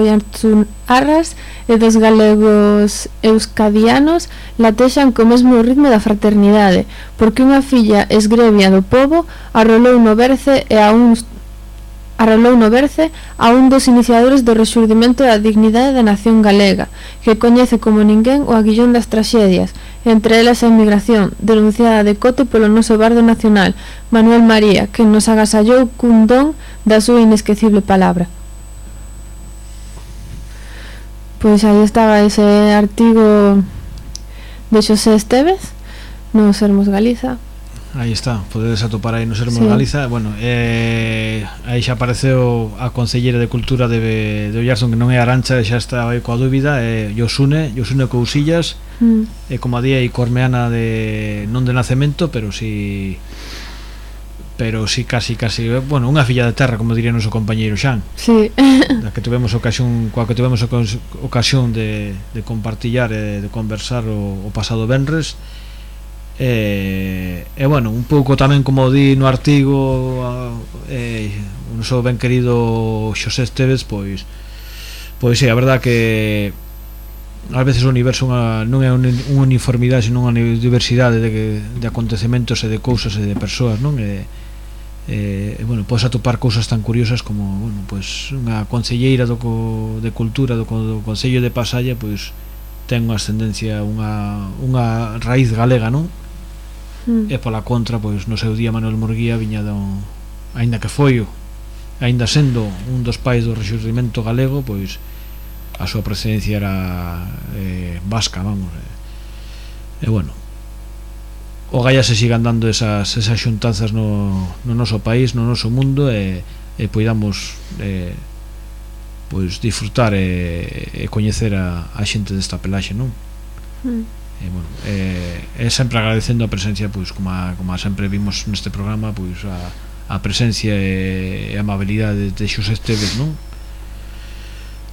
arras e dos galegos euskadianos latexan co mesmo ritmo da fraternidade, porque unha filla esgrevia do povo arrolou no berce e a uns arrolou no berce a un dos iniciadores do rexurdimento da dignidade da nación galega, que coñece como ninguén o aguillón das traxedias, entre elas a emigración, denunciada de cote polo noso bardo nacional, Manuel María, que nos agasallou cun don da súa inesquecible palabra. Pois aí estaba ese artigo de Xosé Esteves nos Sermos Galiza. Aí está, podedes atopar aí no Sermos sí. Galiza Bueno, eh, aí xa apareceu a Consellera de Cultura de, de Ollarson Que non é Arancha, xa está aí coa dúbida eh, Yosune, Yosune Cousillas mm. eh, día e Cormeana de non de nacemento Pero si pero si sí, casi casi, eh, bueno, unha filla de terra, como diría o noso compañeiro Xan. Sí. <laughs> Da que tivemos ocasión, coa que tivemos ocasión de de compartillar e de conversar o, o pasado venres. E, e bueno, un pouco tamén como di no artigo eh, o noso ben querido Xosé Esteves, pois pois é, sí, a verdad que ás veces o universo unha, non é unha uniformidade, senón unha diversidade de, de acontecementos e de cousas e de persoas, non? E, eh, bueno, podes atopar cousas tan curiosas como bueno, pues, unha concelleira do, de cultura do, do Concello de Pasalla pois, ten unha ascendencia unha, unha raíz galega non? Mm. e pola contra pois, no seu día Manuel Murguía viña do... ainda que foi ainda sendo un dos pais do rexurdimento galego pois a súa procedencia era eh, vasca vamos eh. e bueno o Gaia se sigan dando esas, esas xuntanzas no, no noso país, no noso mundo e, e poidamos eh, pois disfrutar e, e coñecer a, a xente desta pelaxe, non? Mm. E, bueno, e, e sempre agradecendo a presencia pois como, a, como a sempre vimos neste programa pois a, a presencia e, e a amabilidade de Xosé Esteves, non?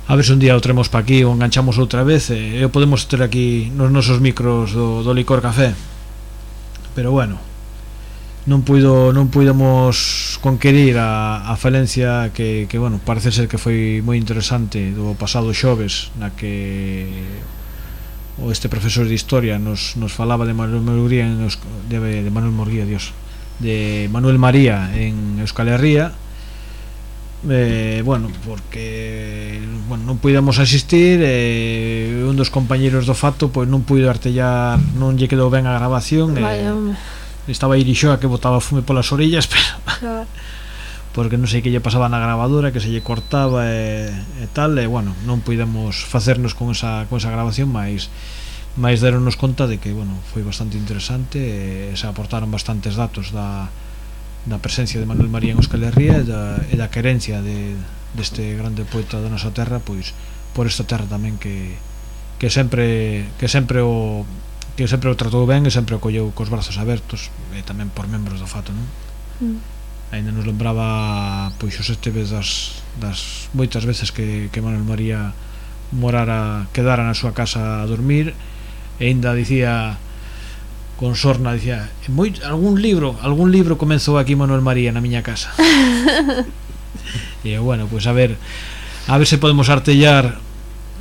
A ver se un día o tremos pa aquí o enganchamos outra vez e, e o podemos ter aquí nos nosos micros do, do Licor Café pero bueno non puido non puidemos conquerir a, a falencia que, que bueno, parece ser que foi moi interesante do pasado xoves na que o este profesor de historia nos, nos falaba de Manuel Morguía nos, de, de Manuel Morguía, Dios de Manuel María en Euskal Herria eh, bueno, porque bueno, non puidamos asistir eh, un dos compañeros do Fato pois non puido artellar, non lle quedou ben a grabación Vaya, eh, estaba Irixoa que botaba fume polas orillas <laughs> pero claro. porque non sei que lle pasaba na grabadora, que se lle cortaba e, e tal e bueno, non puidemos facernos con esa, con esa grabación máis máis daronos conta de que bueno, foi bastante interesante e se aportaron bastantes datos da, na presencia de Manuel María en Euskal Herria e da, e da querencia de, deste grande poeta da nosa terra pois por esta terra tamén que, que sempre que sempre o que sempre o tratou ben e sempre o colleu cos brazos abertos e tamén por membros do fato non? Mm ainda nos lembraba pois os Esteves das, das moitas veces que, que Manuel María morara, quedara na súa casa a dormir e ainda dicía con sorna dicía, moi, algún libro, algún libro comenzou aquí Manuel María na miña casa. <laughs> e bueno, pois pues a ver, a ver se podemos artellar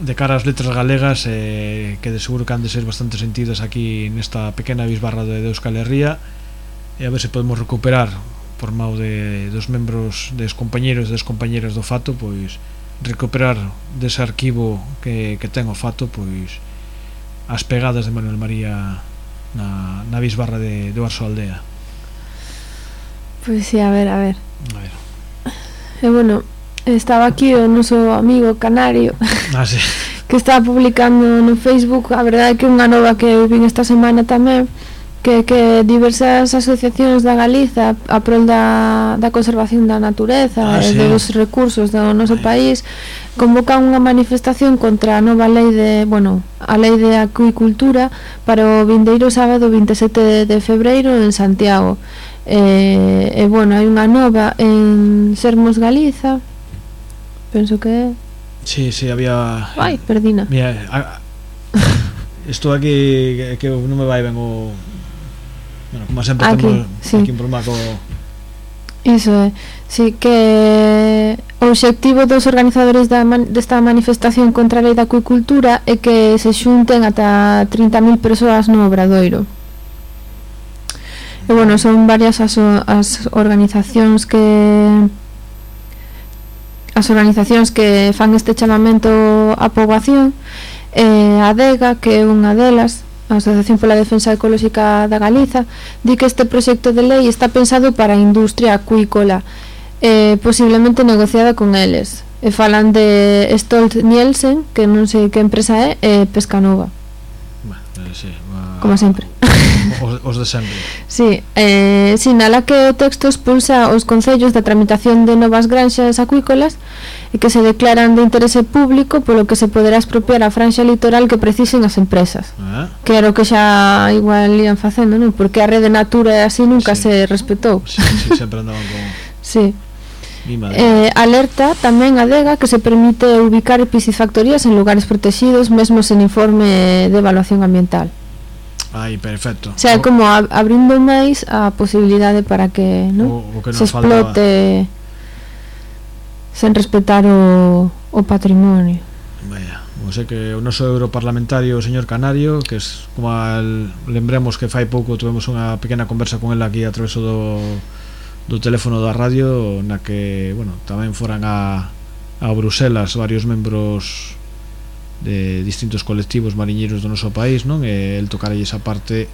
de cara ás letras galegas eh, que de seguro que han de ser bastante sentidas aquí nesta pequena bisbarra de Euskal Herria e a ver se podemos recuperar por mau de, dos membros des compañeros e das compañeras do Fato pois recuperar dese arquivo que, que ten o Fato pois as pegadas de Manuel María na, na bisbarra de, de Barso Aldea. Pois pues sí, a ver, a ver. A ver. E bueno, estaba aquí o noso amigo Canario <laughs> Ah, sí. que está publicando no Facebook a verdade é que unha nova que vin esta semana tamén que, que diversas asociacións da Galiza a prol da, da conservación da natureza ah, e sí. dos recursos do noso país convocan unha manifestación contra a nova lei de, bueno, a lei de acuicultura para o vindeiro sábado 27 de febreiro en Santiago. E, e bueno, hai unha nova en Sermos Galiza. Penso que Sí, sí, había Ai, perdina. Mira, a... <laughs> Estou aquí que, que non me vai ben o Bueno, como sempre aquí, ah, temos sí. aquí un problema co... Iso é, eh, sí que o obxectivo dos organizadores da man, desta manifestación contra a lei da acuicultura é que se xunten ata 30.000 persoas no Obradoiro. E bueno, son varias as, as organizacións que as organizacións que fan este chamamento á poboación eh, a DEGA, que é unha delas a Asociación pola Defensa Ecolóxica da Galiza, di que este proxecto de lei está pensado para a industria acuícola, eh, posiblemente negociada con eles. E falan de Stolt Nielsen, que non sei que empresa é, e Pescanova. Bueno, sí, va... Como sempre os, os de sempre. Sí, eh, sinala que o texto expulsa os concellos da tramitación de novas granxas acuícolas e que se declaran de interese público polo que se poderá expropiar a franxa litoral que precisen as empresas. Eh? Ah. Que era o que xa igual ian facendo, non? Porque a rede natura así nunca sí. se respetou. Sí, sí, sempre andaban con... <laughs> sí. Eh, alerta tamén adega que se permite ubicar piscifactorías en lugares protegidos mesmo sen informe de evaluación ambiental. Aí, perfecto. O sea, o, como ab abrindo máis a posibilidade para que, no? o, o que se explote faltaba. sen respetar o, o patrimonio. Vaya, o sei que o noso europarlamentario, o señor Canario, que es como al, lembremos que fai pouco tuvemos unha pequena conversa con el aquí a través do do teléfono da radio na que, bueno, tamén foran a a Bruselas varios membros de distintos colectivos mariñeiros do noso país non e el tocarelle esa parte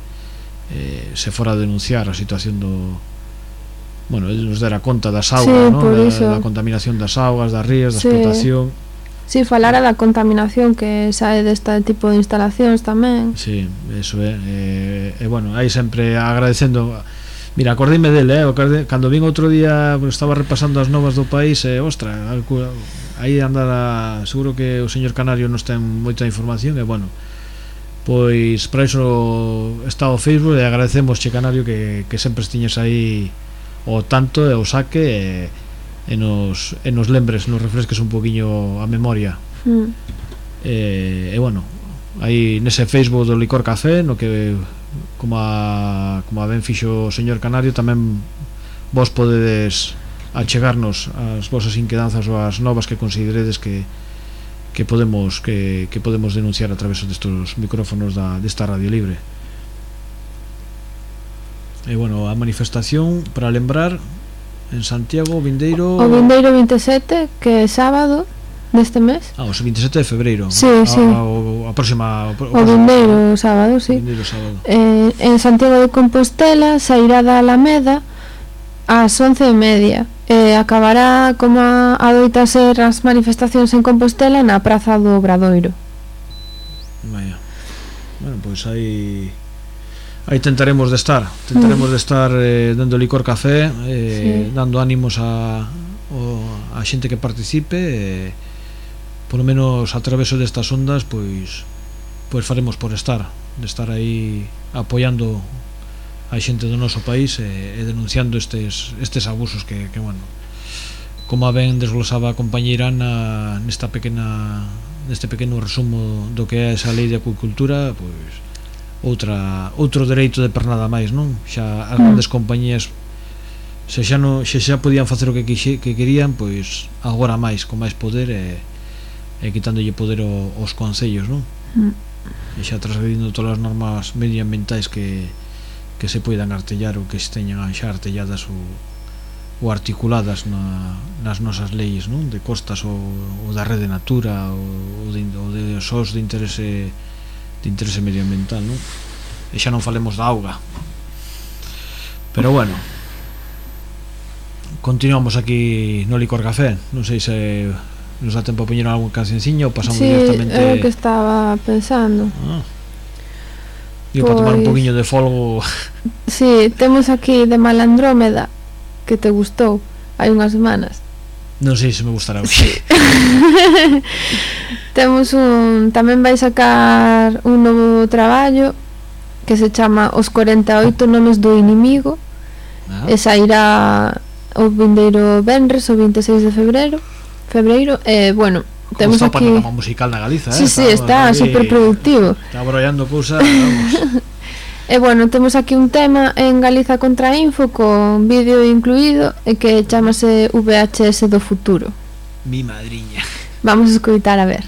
eh, se fora a denunciar a situación do bueno, el nos dera conta das augas sí, non? Da, iso. da contaminación das augas, das rías, da sí. explotación Si, sí, falara da contaminación que sae deste tipo de instalacións tamén. Si, sí, eso é. Eh, e, eh, bueno, aí sempre agradecendo Mira, acordeime dele, eh, acorde, cando vin outro día, estaba repasando as novas do país, e, eh, ostra, aí andará, seguro que o señor Canario nos ten moita información, e, bueno, pois para iso está o Facebook e agradecemos che Canario que, que sempre estiñes aí o tanto e o saque e, e, nos, e nos lembres, nos refresques un poquinho a memoria. Mm. E, e, bueno, aí nese Facebook do Licor Café, no que como a, como a ben fixo o señor Canario tamén vos podedes achegarnos as vosas inquedanzas ou as novas que consideredes que que podemos que, que podemos denunciar a través destos micrófonos da, desta radio libre. E bueno, a manifestación para lembrar en Santiago, Vindeiro o Vindeiro 27 que é sábado Deste mes? Ah, o 27 de febreiro sí, a, sí. A, a, a próxima, o, o, vindeiro sábado, sí. vindeiro sábado. Eh, En Santiago de Compostela sairá da Alameda ás 11 e media e eh, acabará como adoita ser as manifestacións en Compostela na Praza do Obradoiro Vaya. Bueno, pois pues aí aí tentaremos de estar tentaremos mm. de estar eh, dando licor café eh, sí. dando ánimos a, o, a xente que participe e eh, polo menos a través destas ondas pois pois faremos por estar de estar aí apoiando a xente do noso país e, e denunciando estes, estes abusos que, que bueno como a ben desglosaba a compañeira na, nesta pequena neste pequeno resumo do que é esa lei de acuicultura pois outra outro dereito de pernada máis non? Xa as grandes compañías se xa, no, se xa podían facer o que, quixe, que querían pois agora máis, con máis poder e eh, e quitándolle poder o, aos concellos, non? Mm. E xa transgredindo todas as normas medioambientais que que se poidan artellar ou que se teñan xa artelladas ou, ou articuladas na, nas nosas leis non? de costas ou, ou da rede natura ou, ou de, ou de sós de interese de interese medioambiental non? e xa non falemos da auga pero bueno continuamos aquí no Licor Café non sei se nos dá tempo a poñer algún cancionciño ou pasamos sí, directamente é o que estaba pensando ah. Digo, pois... para tomar un pois poquinho de folgo Si, sí, temos aquí de Malandrómeda que te gustou hai unhas semanas Non sei se me gustará hoxe sí. <laughs> Temos un tamén vai sacar un novo traballo que se chama Os 48 nomes do inimigo ah. e sairá o vindeiro Benres o 26 de Febrero Febreiro, eh, bueno, temos está aquí... panorama musical na Galiza, sí, eh? Sí, está, está superproductivo. Está brollando cousas, vamos. <laughs> E eh, bueno, temos aquí un tema en Galiza contra Info con vídeo incluído e que chamase VHS do futuro. Mi madriña. Vamos a escoitar a ver.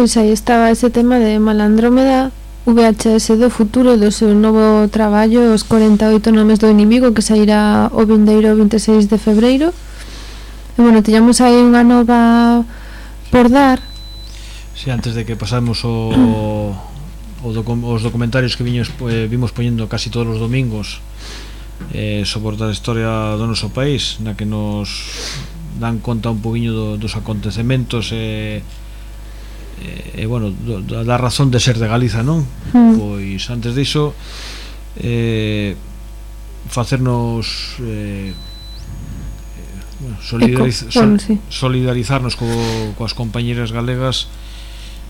Pois aí estaba ese tema de Malandrómeda, VHS do futuro do seu novo traballo Os 48 nomes do inimigo que sairá o vindeiro 26 de febreiro. E bueno, teñamos aí unha nova por dar. Si, sí, antes de que pasamos o, o docu os documentarios que viños, eh, vimos poñendo casi todos os domingos eh, sobre a historia do noso país na que nos dan conta un poquinho do, dos acontecementos e eh, e, e bueno, do, da razón de ser de Galiza, non? Mm. Pois antes diso eh, facernos eh, solidariz Eco, bueno, sí. solidarizarnos co, coas compañeras galegas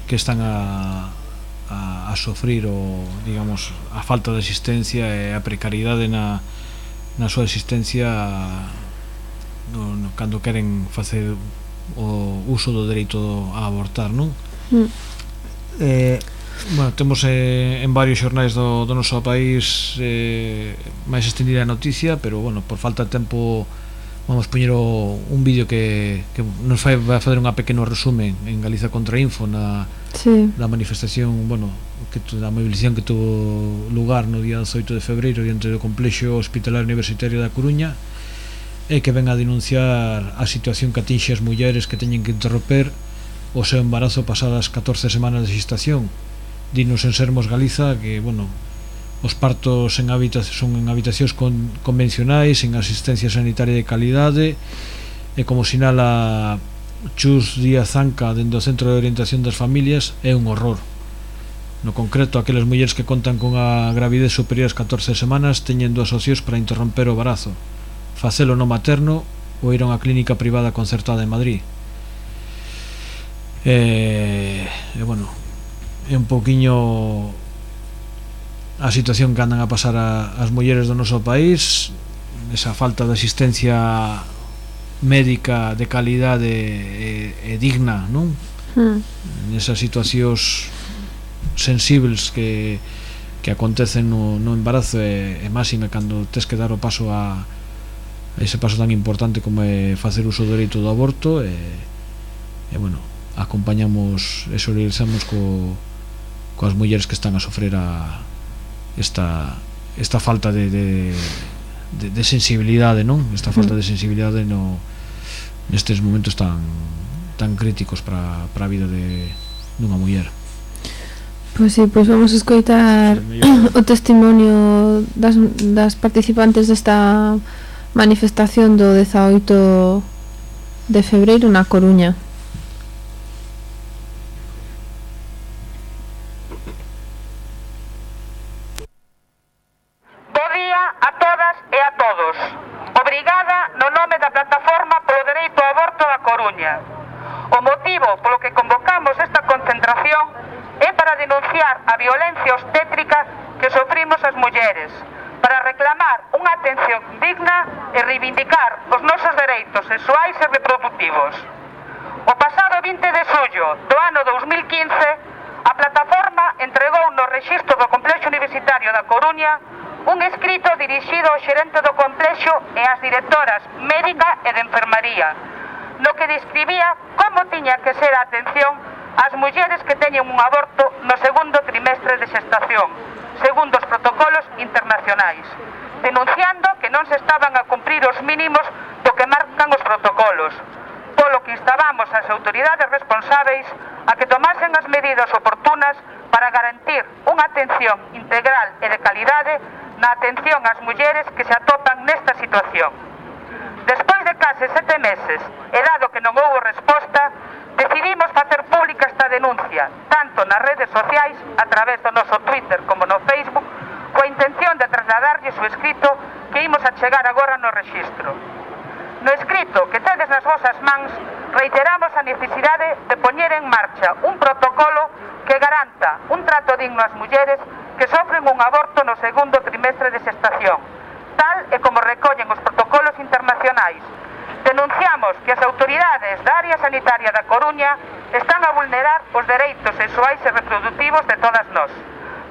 que están a, a, a sofrir o, digamos, a falta de existencia e a precariedade na, na súa existencia no, no, cando queren facer o uso do dereito a abortar, non? Mm. Eh, bueno, temos eh, en varios xornais do, do noso país eh, máis extendida a noticia, pero bueno, por falta de tempo vamos poñer un vídeo que, que nos fai, vai fazer unha pequeno resumen en Galiza contra Info na, sí. na manifestación, bueno, que da mobilización que tuvo lugar no día 18 de febreiro diante do complexo hospitalar universitario da Coruña e que ven a denunciar a situación que atinxe as mulleres que teñen que interromper o seu embarazo pasadas 14 semanas de gestación. Dinos en Sermos Galiza que, bueno, os partos en son en habitacións con, convencionais, en asistencia sanitaria de calidade, e como sinala Chus Díaz Zanca dende o Centro de Orientación das Familias, é un horror. No concreto, aquelas mulleres que contan cunha gravidez superior ás 14 semanas teñen dúas opcións para interromper o barazo, facelo no materno ou ir a unha clínica privada concertada en Madrid e, e bueno é un pouquiño a situación que andan a pasar a, as mulleres do noso país esa falta de asistencia médica de calidade e, e digna non? Mm. nesas situacións sensibles que, que acontecen no, no embarazo e, e máxime cando tes que dar o paso a, a ese paso tan importante como é facer uso do dereito do aborto e, e bueno, acompañamos e solidarizamos co, coas mulleres que están a sofrer a esta, esta falta de, de, de, de sensibilidade, non? Esta falta de sensibilidade no, nestes momentos tan, tan críticos para, para a vida de, dunha muller. Pois sí, pois vamos a escoitar <coughs> o testimonio das, das participantes desta manifestación do 18 de febreiro na Coruña. manifestación é para denunciar a violencia obstétrica que sofrimos as mulleres, para reclamar unha atención digna e reivindicar os nosos dereitos sexuais e reproductivos. O pasado 20 de xullo do ano 2015, a plataforma entregou no rexisto do Complexo Universitario da Coruña un escrito dirixido ao xerente do complexo e ás directoras médica e de enfermaría, no que describía como tiña que ser a atención as mulleres que teñen un aborto no segundo trimestre de xestación, segundo os protocolos internacionais, denunciando que non se estaban a cumprir os mínimos do que marcan os protocolos, polo que instábamos as autoridades responsáveis a que tomasen as medidas oportunas para garantir unha atención integral e de calidade na atención ás mulleres que se atopan nesta situación. Despois de case sete meses, e dado que non houve resposta, Decidimos facer pública esta denuncia, tanto nas redes sociais, a través do noso Twitter como no Facebook, coa intención de trasladarlle o escrito que imos a chegar agora no rexistro. No escrito que tedes nas vosas mans, reiteramos a necesidade de poñer en marcha un protocolo que garanta un trato digno ás mulleres que sofren un aborto no segundo trimestre de sestación, tal e como recollen os protocolos internacionais Denunciamos que as autoridades da área sanitaria da Coruña están a vulnerar os dereitos sexuais e reproductivos de todas nós,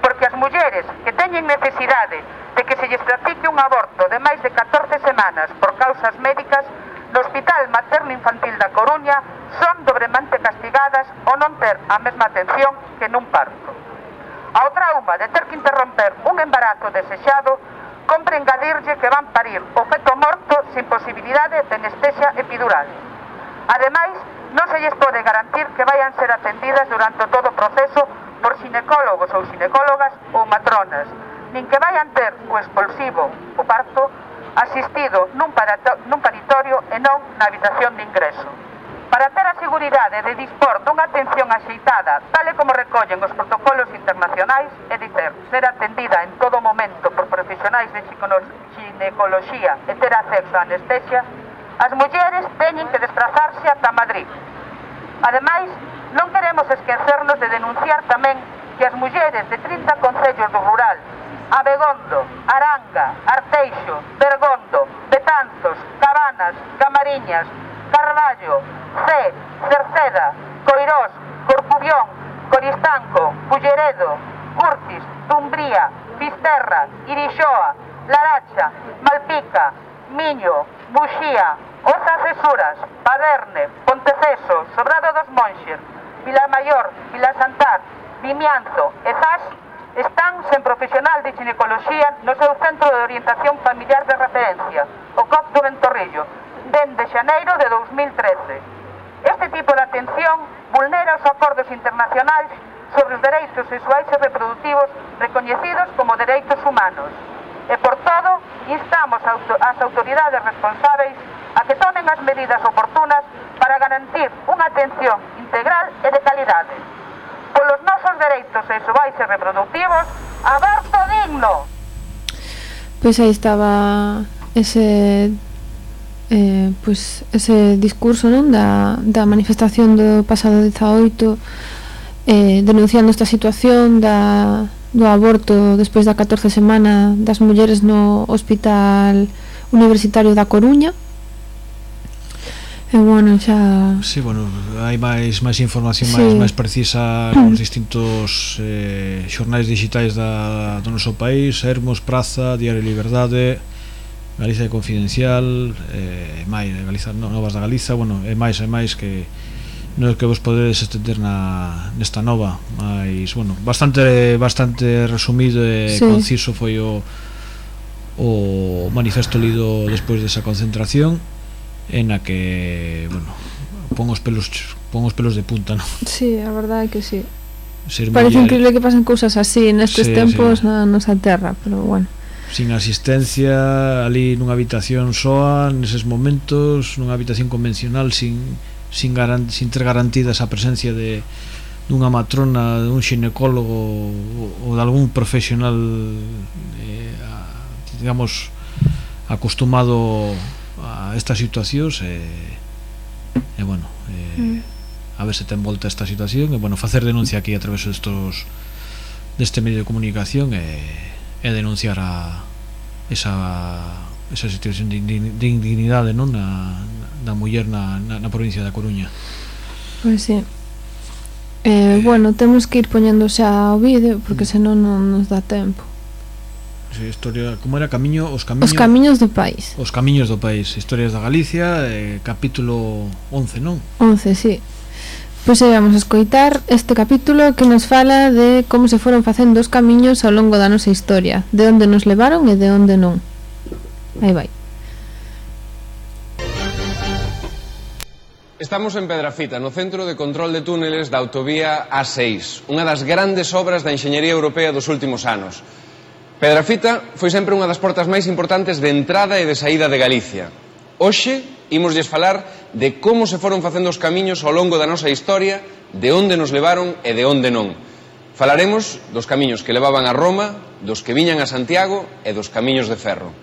porque as mulleres que teñen necesidade de que se lles practique un aborto de máis de 14 semanas por causas médicas no Hospital Materno Infantil da Coruña son dobremente castigadas ao non ter a mesma atención que nun parto. Ao trauma de ter que interromper un embarazo desexado Compre engadirlle que van parir o feto morto sin posibilidade de anestesia epidural. Ademais, non se lles pode garantir que vayan ser atendidas durante todo o proceso por xinecólogos ou xinecólogas ou matronas, nin que vayan ter o expulsivo, o parto, asistido nun, parato, nun paritorio e non na habitación de ingreso para ter a seguridade de dispor dunha atención axeitada, tal e como recollen os protocolos internacionais, é dicer, ser atendida en todo momento por profesionais de ginecoloxía e ter acceso a anestesia, as mulleres teñen que desplazarse ata Madrid. Ademais, non queremos esquecernos de denunciar tamén que as mulleres de 30 concellos do rural, Abegondo, Aranga, Arteixo, Bergondo, Betanzos, Cabanas, Camariñas, Carballo, C, Cerceda, Coirós, Corcubión, Coristanco, Culleredo, Curtis, Dumbría, Fisterra, Irixoa, Laracha, Malpica, Miño, Buxía, Oza Cesuras, Paderne, Ponteceso, Sobrado dos Monxes, Vilamayor, Vilasantar, Vimianzo e Zas están sen profesional de ginecoloxía no seu centro de orientación familiar de referencia, o COP do Ventorrillo, dende xaneiro de 2013. Este tipo de atención vulnera os acordos internacionais sobre os dereitos sexuais e reproductivos recoñecidos como dereitos humanos. E por todo, instamos ás autoridades responsáveis a que tomen as medidas oportunas para garantir unha atención integral e de calidade. Polos nosos dereitos sexuais e reproductivos, aborto digno! Pois aí estaba ese eh, pues ese discurso non da, da manifestación do pasado 18 eh, denunciando esta situación da, do aborto despois da 14 semana das mulleres no hospital universitario da Coruña. E bueno, xa... Sí, bueno, hai máis máis información sí. máis máis precisa <clears throat> nos distintos eh, xornais digitais da, do noso país. Hermos, Praza, Diario Liberdade. Galiza é confidencial eh, máis, eh, Galiza, no, novas da Galiza bueno, é máis, é máis que no que vos podedes estender na, nesta nova mas, bueno, bastante bastante resumido e sí. conciso foi o o manifesto lido despois desa concentración en a que, bueno, pon os pelos pon os pelos de punta, non? Sí, a verdade é que sí. Ser Parece increíble que pasen cousas así nestes sí, tempos sí. na nosa terra, pero bueno sin asistencia ali nunha habitación soa neses momentos nunha habitación convencional sin, sin, garan, sin ter garantidas a presencia de dunha matrona dun xinecólogo ou de algún profesional eh, a, digamos acostumado a estas situacións e, eh, e eh, bueno eh, mm. a ver se ten volta esta situación e bueno, facer denuncia aquí a través destos deste medio de comunicación e eh, e denunciar a esa, esa situación de, de indignidade non na, da muller na, na, na provincia da Coruña Pois sí Eh, bueno, temos que ir poñendo xa o vídeo porque mm. senón non nos dá tempo sí, historia, como era camiño os camiños os camiños do país. Os camiños do país, historias da Galicia, eh, capítulo 11, non? 11, si. Sí. Pois aí vamos a escoitar este capítulo que nos fala de como se foron facendo os camiños ao longo da nosa historia, de onde nos levaron e de onde non. Aí vai. Estamos en Pedrafita, no centro de control de túneles da autovía A6, unha das grandes obras da enxeñería europea dos últimos anos. Pedrafita foi sempre unha das portas máis importantes de entrada e de saída de Galicia. Hoxe imos falar de como se foron facendo os camiños ao longo da nosa historia, de onde nos levaron e de onde non. Falaremos dos camiños que levaban a Roma, dos que viñan a Santiago e dos camiños de ferro.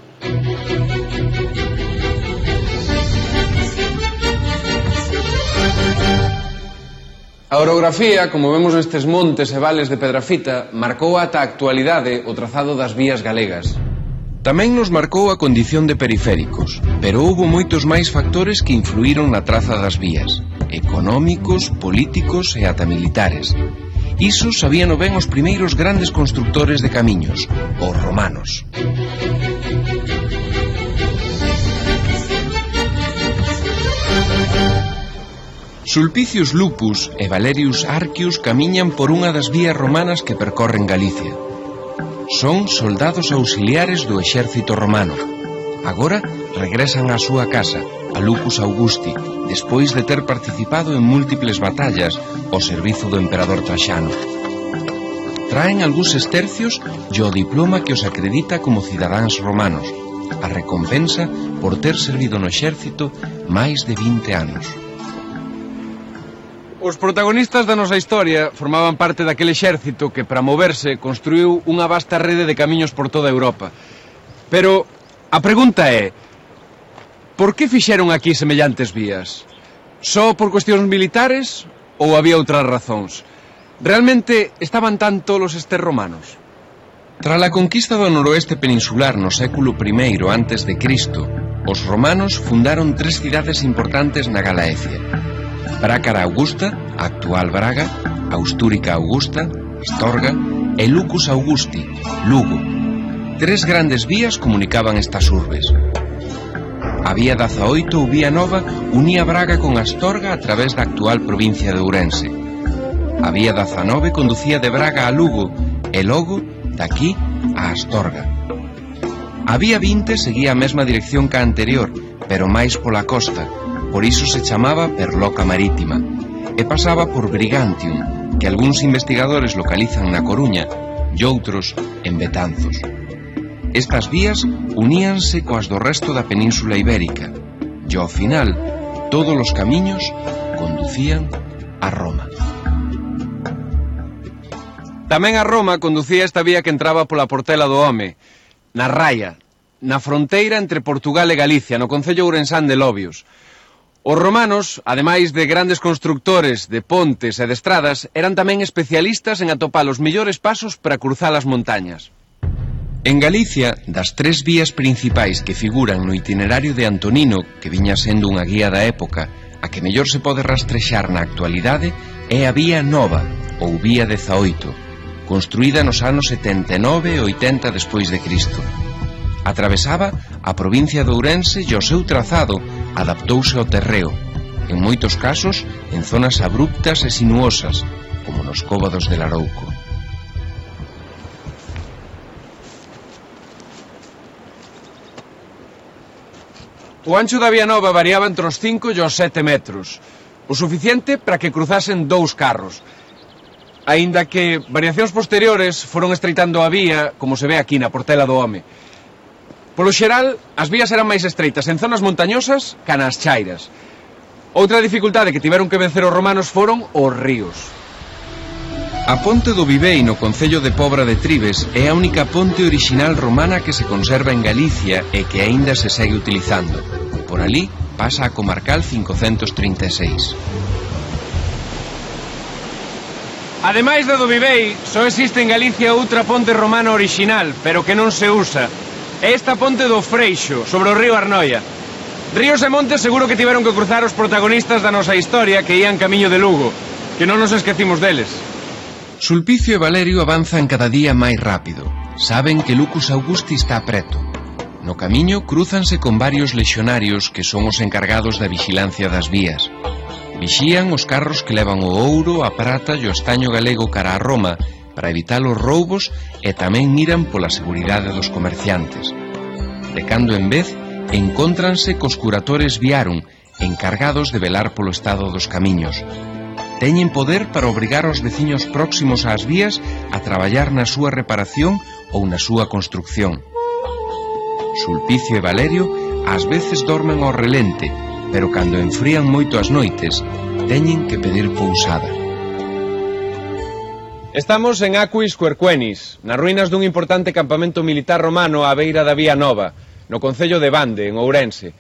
A orografía, como vemos nestes montes e vales de Pedrafita, marcou ata a actualidade o trazado das vías galegas. Tamén nos marcou a condición de periféricos, pero houbo moitos máis factores que influíron na traza das vías, económicos, políticos e ata militares. Iso sabían ben os primeiros grandes constructores de camiños, os romanos. Sulpicius Lupus e Valerius Arcius camiñan por unha das vías romanas que percorren Galicia. Son soldados auxiliares do exército romano. Agora regresan á súa casa, a Lucus Augusti, despois de ter participado en múltiples batallas ao servizo do emperador Traxano. Traen algúns estercios e o diploma que os acredita como cidadáns romanos, a recompensa por ter servido no exército máis de 20 anos. Os protagonistas da nosa historia formaban parte daquele exército que, para moverse, construiu unha vasta rede de camiños por toda Europa. Pero a pregunta é, por que fixeron aquí semellantes vías? Só por cuestións militares ou había outras razóns? Realmente estaban tan tolos estes romanos? Tras a conquista do noroeste peninsular no século I antes de Cristo, os romanos fundaron tres cidades importantes na Galaecia, Brácara Augusta, actual Braga, Austúrica Augusta, Astorga e Lucus Augusti, Lugo. Tres grandes vías comunicaban estas urbes. A vía 18 ou vía nova unía Braga con Astorga a través da actual provincia de Ourense. A vía 19 conducía de Braga a Lugo e logo daqui a Astorga. A vía 20 seguía a mesma dirección ca anterior, pero máis pola costa, Por iso se chamaba Perloca Marítima e pasaba por Brigantium, que algúns investigadores localizan na Coruña e outros en Betanzos. Estas vías uníanse coas do resto da península ibérica e ao final todos os camiños conducían a Roma. Tamén a Roma conducía esta vía que entraba pola Portela do Home, na Raya, na fronteira entre Portugal e Galicia, no Concello Ourensán de Lobios. Os romanos, ademais de grandes constructores de pontes e de estradas, eran tamén especialistas en atopar os mellores pasos para cruzar as montañas. En Galicia, das tres vías principais que figuran no itinerario de Antonino, que viña sendo unha guía da época, a que mellor se pode rastrexar na actualidade é a Vía Nova, ou Vía 18, construída nos anos 79 e 80 despois de Cristo. Atravesaba a provincia de Ourense e o seu trazado adaptouse ao terreo, en moitos casos en zonas abruptas e sinuosas, como nos cóvados de Larouco. O ancho da vía nova variaba entre os 5 e os 7 metros, o suficiente para que cruzasen dous carros, aínda que variacións posteriores foron estreitando a vía, como se ve aquí na Portela do Home, Polo xeral, as vías eran máis estreitas en zonas montañosas ca nas chairas. Outra dificultade que tiveron que vencer os romanos foron os ríos. A ponte do Vivei no Concello de Pobra de Tribes é a única ponte orixinal romana que se conserva en Galicia e que aínda se segue utilizando. Por ali pasa a comarcal 536. Ademais da do Vivei, só existe en Galicia outra ponte romana orixinal, pero que non se usa, é esta ponte do Freixo, sobre o río Arnoia. Ríos e montes seguro que tiveron que cruzar os protagonistas da nosa historia que ían camiño de Lugo, que non nos esquecimos deles. Sulpicio e Valerio avanzan cada día máis rápido. Saben que Lucus Augusti está preto. No camiño cruzanse con varios lexionarios que son os encargados da vigilancia das vías. Vixían os carros que levan o ouro, a prata e o estaño galego cara a Roma para evitar os roubos e tamén miran pola seguridade dos comerciantes. De cando en vez, encóntranse cos curatores viaron, encargados de velar polo estado dos camiños. Teñen poder para obrigar aos veciños próximos ás vías a traballar na súa reparación ou na súa construcción. Sulpicio e Valerio ás veces dormen ao relente, pero cando enfrían moito as noites, teñen que pedir pousada. Estamos en Aquis Querquenis, nas ruínas dun importante campamento militar romano á beira da Vía Nova, no Concello de Bande, en Ourense.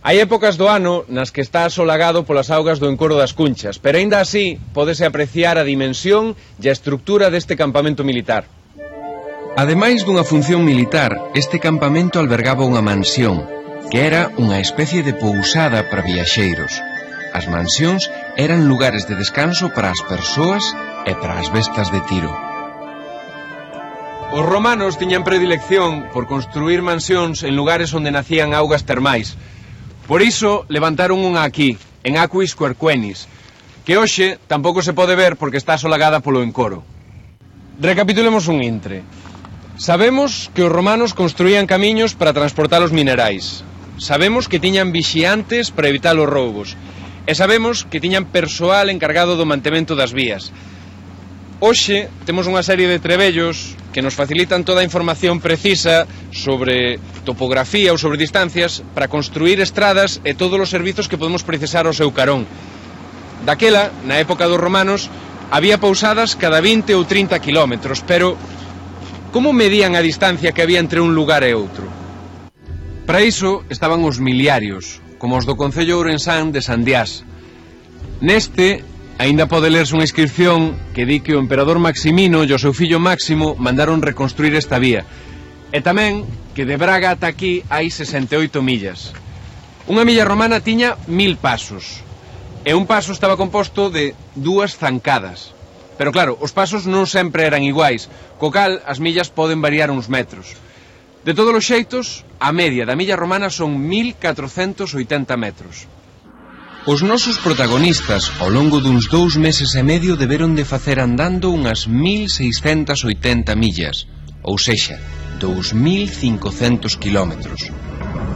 Hai épocas do ano nas que está asolagado polas augas do encoro das cunchas, pero aínda así podese apreciar a dimensión e a estructura deste campamento militar. Ademais dunha función militar, este campamento albergaba unha mansión, que era unha especie de pousada para viaxeiros. As mansións eran lugares de descanso para as persoas e para as bestas de tiro. Os romanos tiñan predilección por construir mansións en lugares onde nacían augas termais. Por iso levantaron unha aquí, en Aquis Querquenis, que hoxe tampouco se pode ver porque está solagada polo encoro. Recapitulemos un intre. Sabemos que os romanos construían camiños para transportar os minerais. Sabemos que tiñan vixiantes para evitar os roubos. E sabemos que tiñan persoal encargado do mantemento das vías. Hoxe temos unha serie de trebellos que nos facilitan toda a información precisa sobre topografía ou sobre distancias para construir estradas e todos os servizos que podemos precisar ao seu carón. Daquela, na época dos romanos, había pousadas cada 20 ou 30 kilómetros, pero como medían a distancia que había entre un lugar e outro? Para iso estaban os miliarios, como os do Concello Ourensán de Sandiás. Neste Aínda pode lerse unha inscripción que di que o emperador Maximino e o seu fillo Máximo mandaron reconstruir esta vía. E tamén que de Braga ata aquí hai 68 millas. Unha milla romana tiña mil pasos. E un paso estaba composto de dúas zancadas. Pero claro, os pasos non sempre eran iguais, co cal as millas poden variar uns metros. De todos os xeitos, a media da milla romana son 1480 metros. Os nosos protagonistas ao longo duns dous meses e medio deberon de facer andando unhas 1.680 millas, ou sexa, 2.500 kilómetros.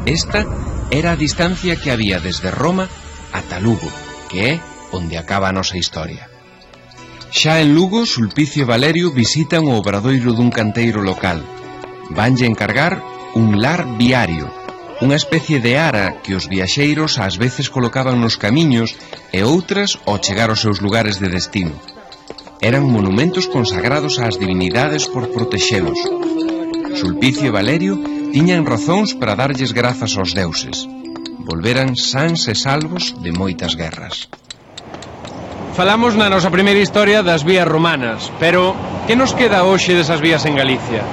Esta era a distancia que había desde Roma ata Lugo, que é onde acaba a nosa historia. Xa en Lugo, Sulpicio e Valerio visitan o obradoiro dun canteiro local. Vanlle encargar un lar viario, unha especie de ara que os viaxeiros ás veces colocaban nos camiños e outras ao chegar aos seus lugares de destino. Eran monumentos consagrados ás divinidades por protexelos. Sulpicio e Valerio tiñan razóns para darlles grazas aos deuses. Volveran sans e salvos de moitas guerras. Falamos na nosa primeira historia das vías romanas, pero que nos queda hoxe desas vías en Galicia?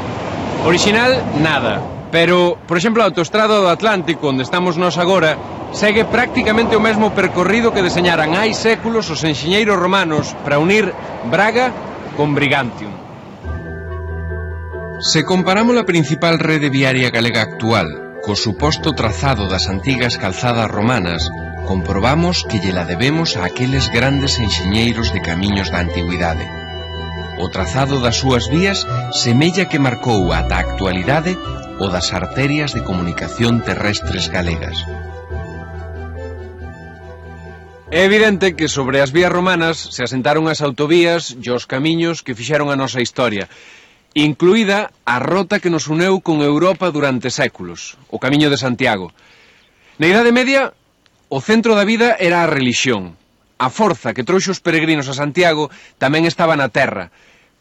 Original, nada. Pero, por exemplo, a autostrada do Atlántico, onde estamos nós agora, segue prácticamente o mesmo percorrido que deseñaran hai séculos os enxeñeiros romanos para unir Braga con Brigantium. Se comparamos a principal rede viaria galega actual co suposto trazado das antigas calzadas romanas, comprobamos que lle la debemos a aqueles grandes enxeñeiros de camiños da antigüidade. O trazado das súas vías semella que marcou ata a actualidade o das arterias de comunicación terrestres galegas. É evidente que sobre as vías romanas se asentaron as autovías e os camiños que fixeron a nosa historia, incluída a rota que nos uneu con Europa durante séculos, o Camiño de Santiago. Na Idade Media, o centro da vida era a relixión. A forza que trouxe os peregrinos a Santiago tamén estaba na terra,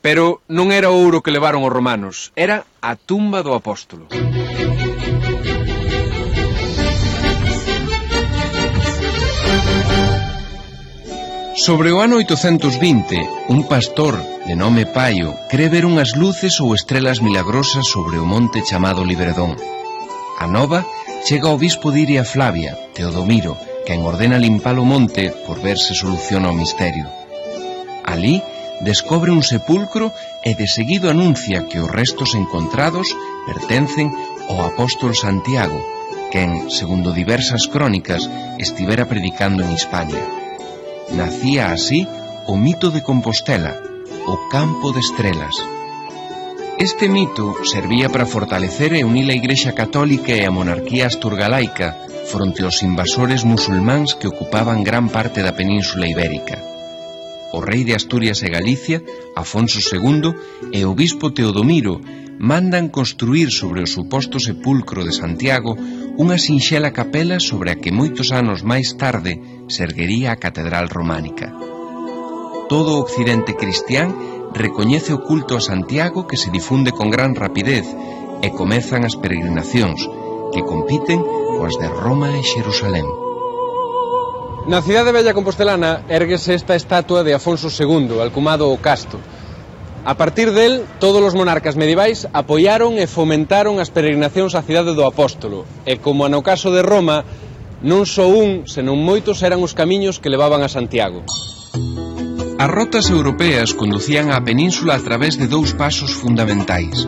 Pero non era o ouro que levaron os romanos, era a tumba do apóstolo. Sobre o ano 820, un pastor de nome Paio cree ver unhas luces ou estrelas milagrosas sobre o monte chamado Libredón. A nova chega ao bispo de Iria Flavia, Teodomiro, quen ordena limpar o monte por ver se soluciona o misterio. Alí descobre un sepulcro e de seguido anuncia que os restos encontrados pertencen ao apóstol Santiago, quen, segundo diversas crónicas, estivera predicando en España. Nacía así o mito de Compostela, o campo de estrelas. Este mito servía para fortalecer e unir a Igrexa Católica e a monarquía asturgalaica fronte aos invasores musulmáns que ocupaban gran parte da península ibérica o rei de Asturias e Galicia, Afonso II, e o bispo Teodomiro mandan construir sobre o suposto sepulcro de Santiago unha sinxela capela sobre a que moitos anos máis tarde se erguería a Catedral Románica. Todo o occidente cristián recoñece o culto a Santiago que se difunde con gran rapidez e comezan as peregrinacións, que compiten coas de Roma e Xerusalén. Na cidade bella compostelana erguese esta estatua de Afonso II, alcumado o Casto. A partir del, todos os monarcas medievais apoiaron e fomentaron as peregrinacións á cidade do apóstolo, e como no caso de Roma, non só un, senón moitos eran os camiños que levaban a Santiago. As rotas europeas conducían á península a través de dous pasos fundamentais,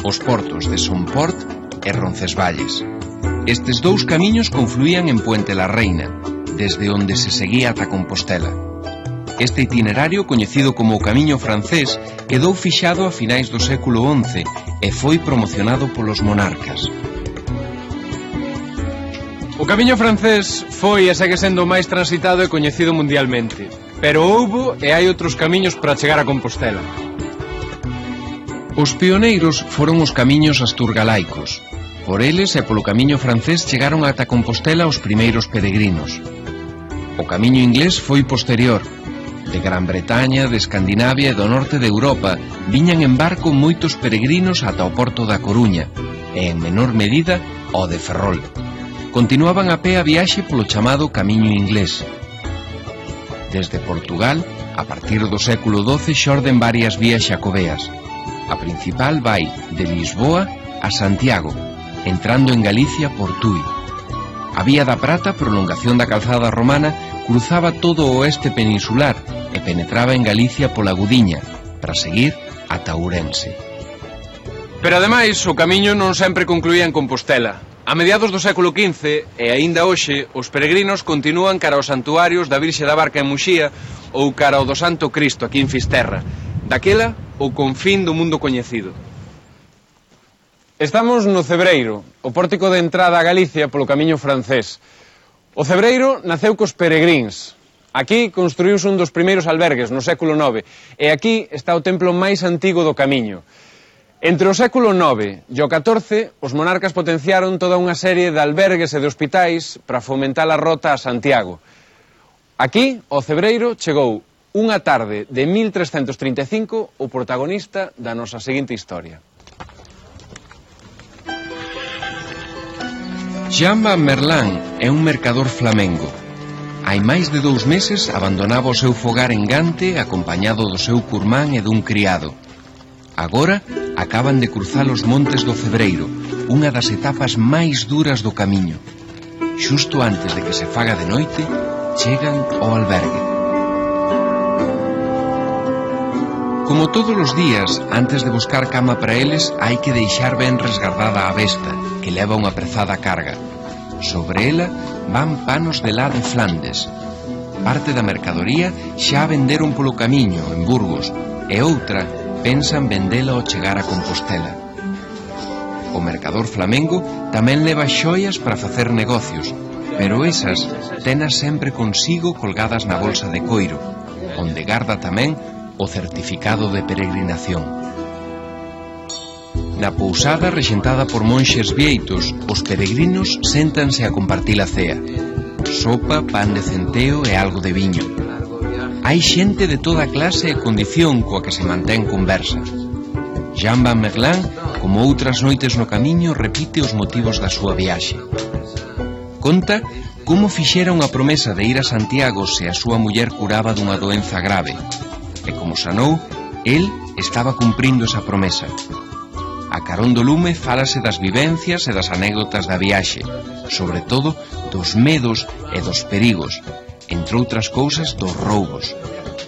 os portos de Somport e Roncesvalles. Estes dous camiños confluían en Puente la Reina, desde onde se seguía ata Compostela. Este itinerario, coñecido como o Camiño Francés, quedou fixado a finais do século XI e foi promocionado polos monarcas. O Camiño Francés foi e segue sendo o máis transitado e coñecido mundialmente, pero houbo e hai outros camiños para chegar a Compostela. Os pioneiros foron os camiños asturgalaicos. Por eles e polo camiño francés chegaron ata Compostela os primeiros peregrinos. O camiño inglés foi posterior. De Gran Bretaña, de Escandinavia e do norte de Europa viñan en barco moitos peregrinos ata o porto da Coruña e, en menor medida, ao de Ferrol. Continuaban a pé a viaxe polo chamado Camiño Inglés. Desde Portugal, a partir do século XII xorden varias vías xacobeas. A principal vai de Lisboa a Santiago, entrando en Galicia por Tui. A Vía da Prata, prolongación da calzada romana, cruzaba todo o oeste peninsular e penetraba en Galicia pola Gudiña, para seguir ata Ourense. Pero ademais, o camiño non sempre concluía en Compostela. A mediados do século XV, e aínda hoxe, os peregrinos continúan cara aos santuarios da Virxe da Barca en Muxía ou cara ao do Santo Cristo aquí en Fisterra. Daquela, o confín do mundo coñecido. Estamos no Cebreiro, o pórtico de entrada a Galicia polo camiño francés. O Cebreiro naceu cos peregrins. Aquí construíuse un dos primeiros albergues no século IX e aquí está o templo máis antigo do camiño. Entre o século IX e o XIV, os monarcas potenciaron toda unha serie de albergues e de hospitais para fomentar a rota a Santiago. Aquí, o Cebreiro, chegou unha tarde de 1335 o protagonista da nosa seguinte historia. Chama Merlán é un mercador flamengo. Hai máis de dous meses abandonaba o seu fogar en Gante acompañado do seu curmán e dun criado. Agora acaban de cruzar os montes do Febreiro, unha das etapas máis duras do camiño. Xusto antes de que se faga de noite, chegan ao albergue. Como todos os días, antes de buscar cama para eles, hai que deixar ben resgardada a besta que leva unha prezada carga. Sobre ela van panos de lá de Flandes. Parte da mercadoría xa a venderon polo camiño, en Burgos, e outra pensan vendela ao chegar a Compostela. O mercador flamengo tamén leva xoias para facer negocios, pero esas tenas sempre consigo colgadas na bolsa de coiro, onde garda tamén o certificado de peregrinación. Na pousada rexentada por monxes vieitos, os peregrinos séntanse a compartir a cea. Sopa, pan de centeo e algo de viño. Hai xente de toda clase e condición coa que se mantén conversa. Jean Van Merlán, como outras noites no camiño, repite os motivos da súa viaxe. Conta como fixera unha promesa de ir a Santiago se a súa muller curaba dunha doenza grave. E como sanou, el estaba cumprindo esa promesa. A carón do lume falase das vivencias e das anécdotas da viaxe, sobre todo dos medos e dos perigos, entre outras cousas dos roubos.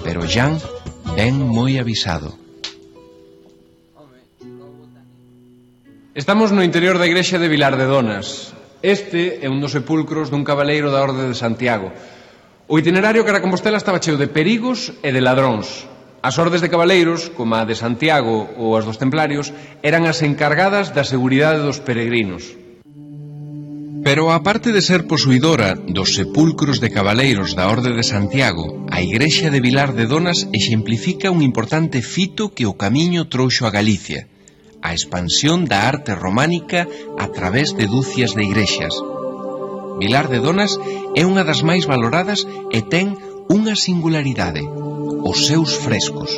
Pero Jan ven moi avisado. Estamos no interior da igrexa de Vilar de Donas. Este é un dos sepulcros dun cabaleiro da Orde de Santiago. O itinerario cara a Compostela estaba cheo de perigos e de ladróns, As ordes de cabaleiros, como a de Santiago ou as dos templarios, eran as encargadas da seguridade dos peregrinos. Pero aparte de ser posuidora dos sepulcros de cabaleiros da Orde de Santiago, a Igrexa de Vilar de Donas exemplifica un importante fito que o camiño trouxo a Galicia, a expansión da arte románica a través de dúcias de igrexas. Vilar de Donas é unha das máis valoradas e ten unha singularidade, os seus frescos.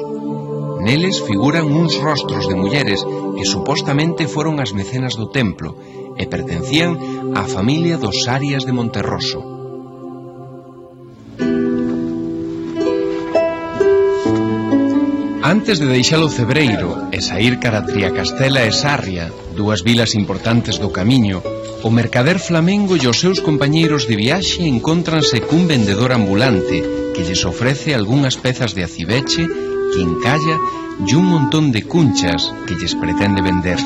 Neles figuran uns rostros de mulleres que supostamente foron as mecenas do templo e pertencían á familia dos Arias de Monterroso. Antes de deixar o Cebreiro e sair cara Triacastela e Sarria, dúas vilas importantes do camiño, o mercader flamengo e os seus compañeiros de viaxe encontranse cun vendedor ambulante que lles ofrece algunhas pezas de acibeche, quincalla e un montón de cunchas que lles pretende vender.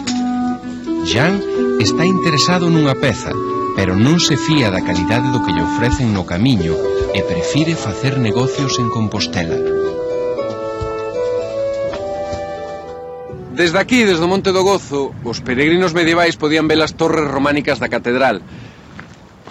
Jean está interesado nunha peza, pero non se fía da calidade do que lle ofrecen no camiño e prefire facer negocios en Compostela. Desde aquí, desde o Monte do Gozo, os peregrinos medievais podían ver as torres románicas da catedral.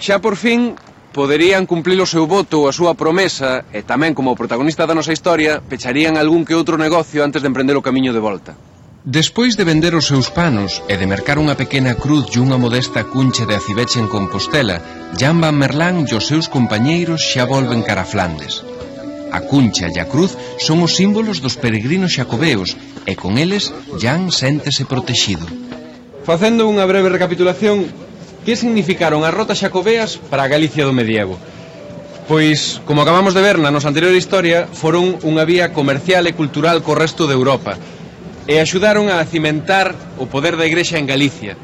Xa por fin poderían cumplir o seu voto ou a súa promesa e tamén como protagonista da nosa historia pecharían algún que outro negocio antes de emprender o camiño de volta. Despois de vender os seus panos e de mercar unha pequena cruz e unha modesta cunche de acibeche en Compostela, Jan van Merlán e os seus compañeiros xa volven cara a Flandes. A cuncha e a cruz son os símbolos dos peregrinos xacobeos e con eles Jan séntese protexido. Facendo unha breve recapitulación, que significaron as rotas xacobeas para a Galicia do medievo? Pois, como acabamos de ver na nosa anterior historia, foron unha vía comercial e cultural co resto de Europa e axudaron a cimentar o poder da Igrexa en Galicia.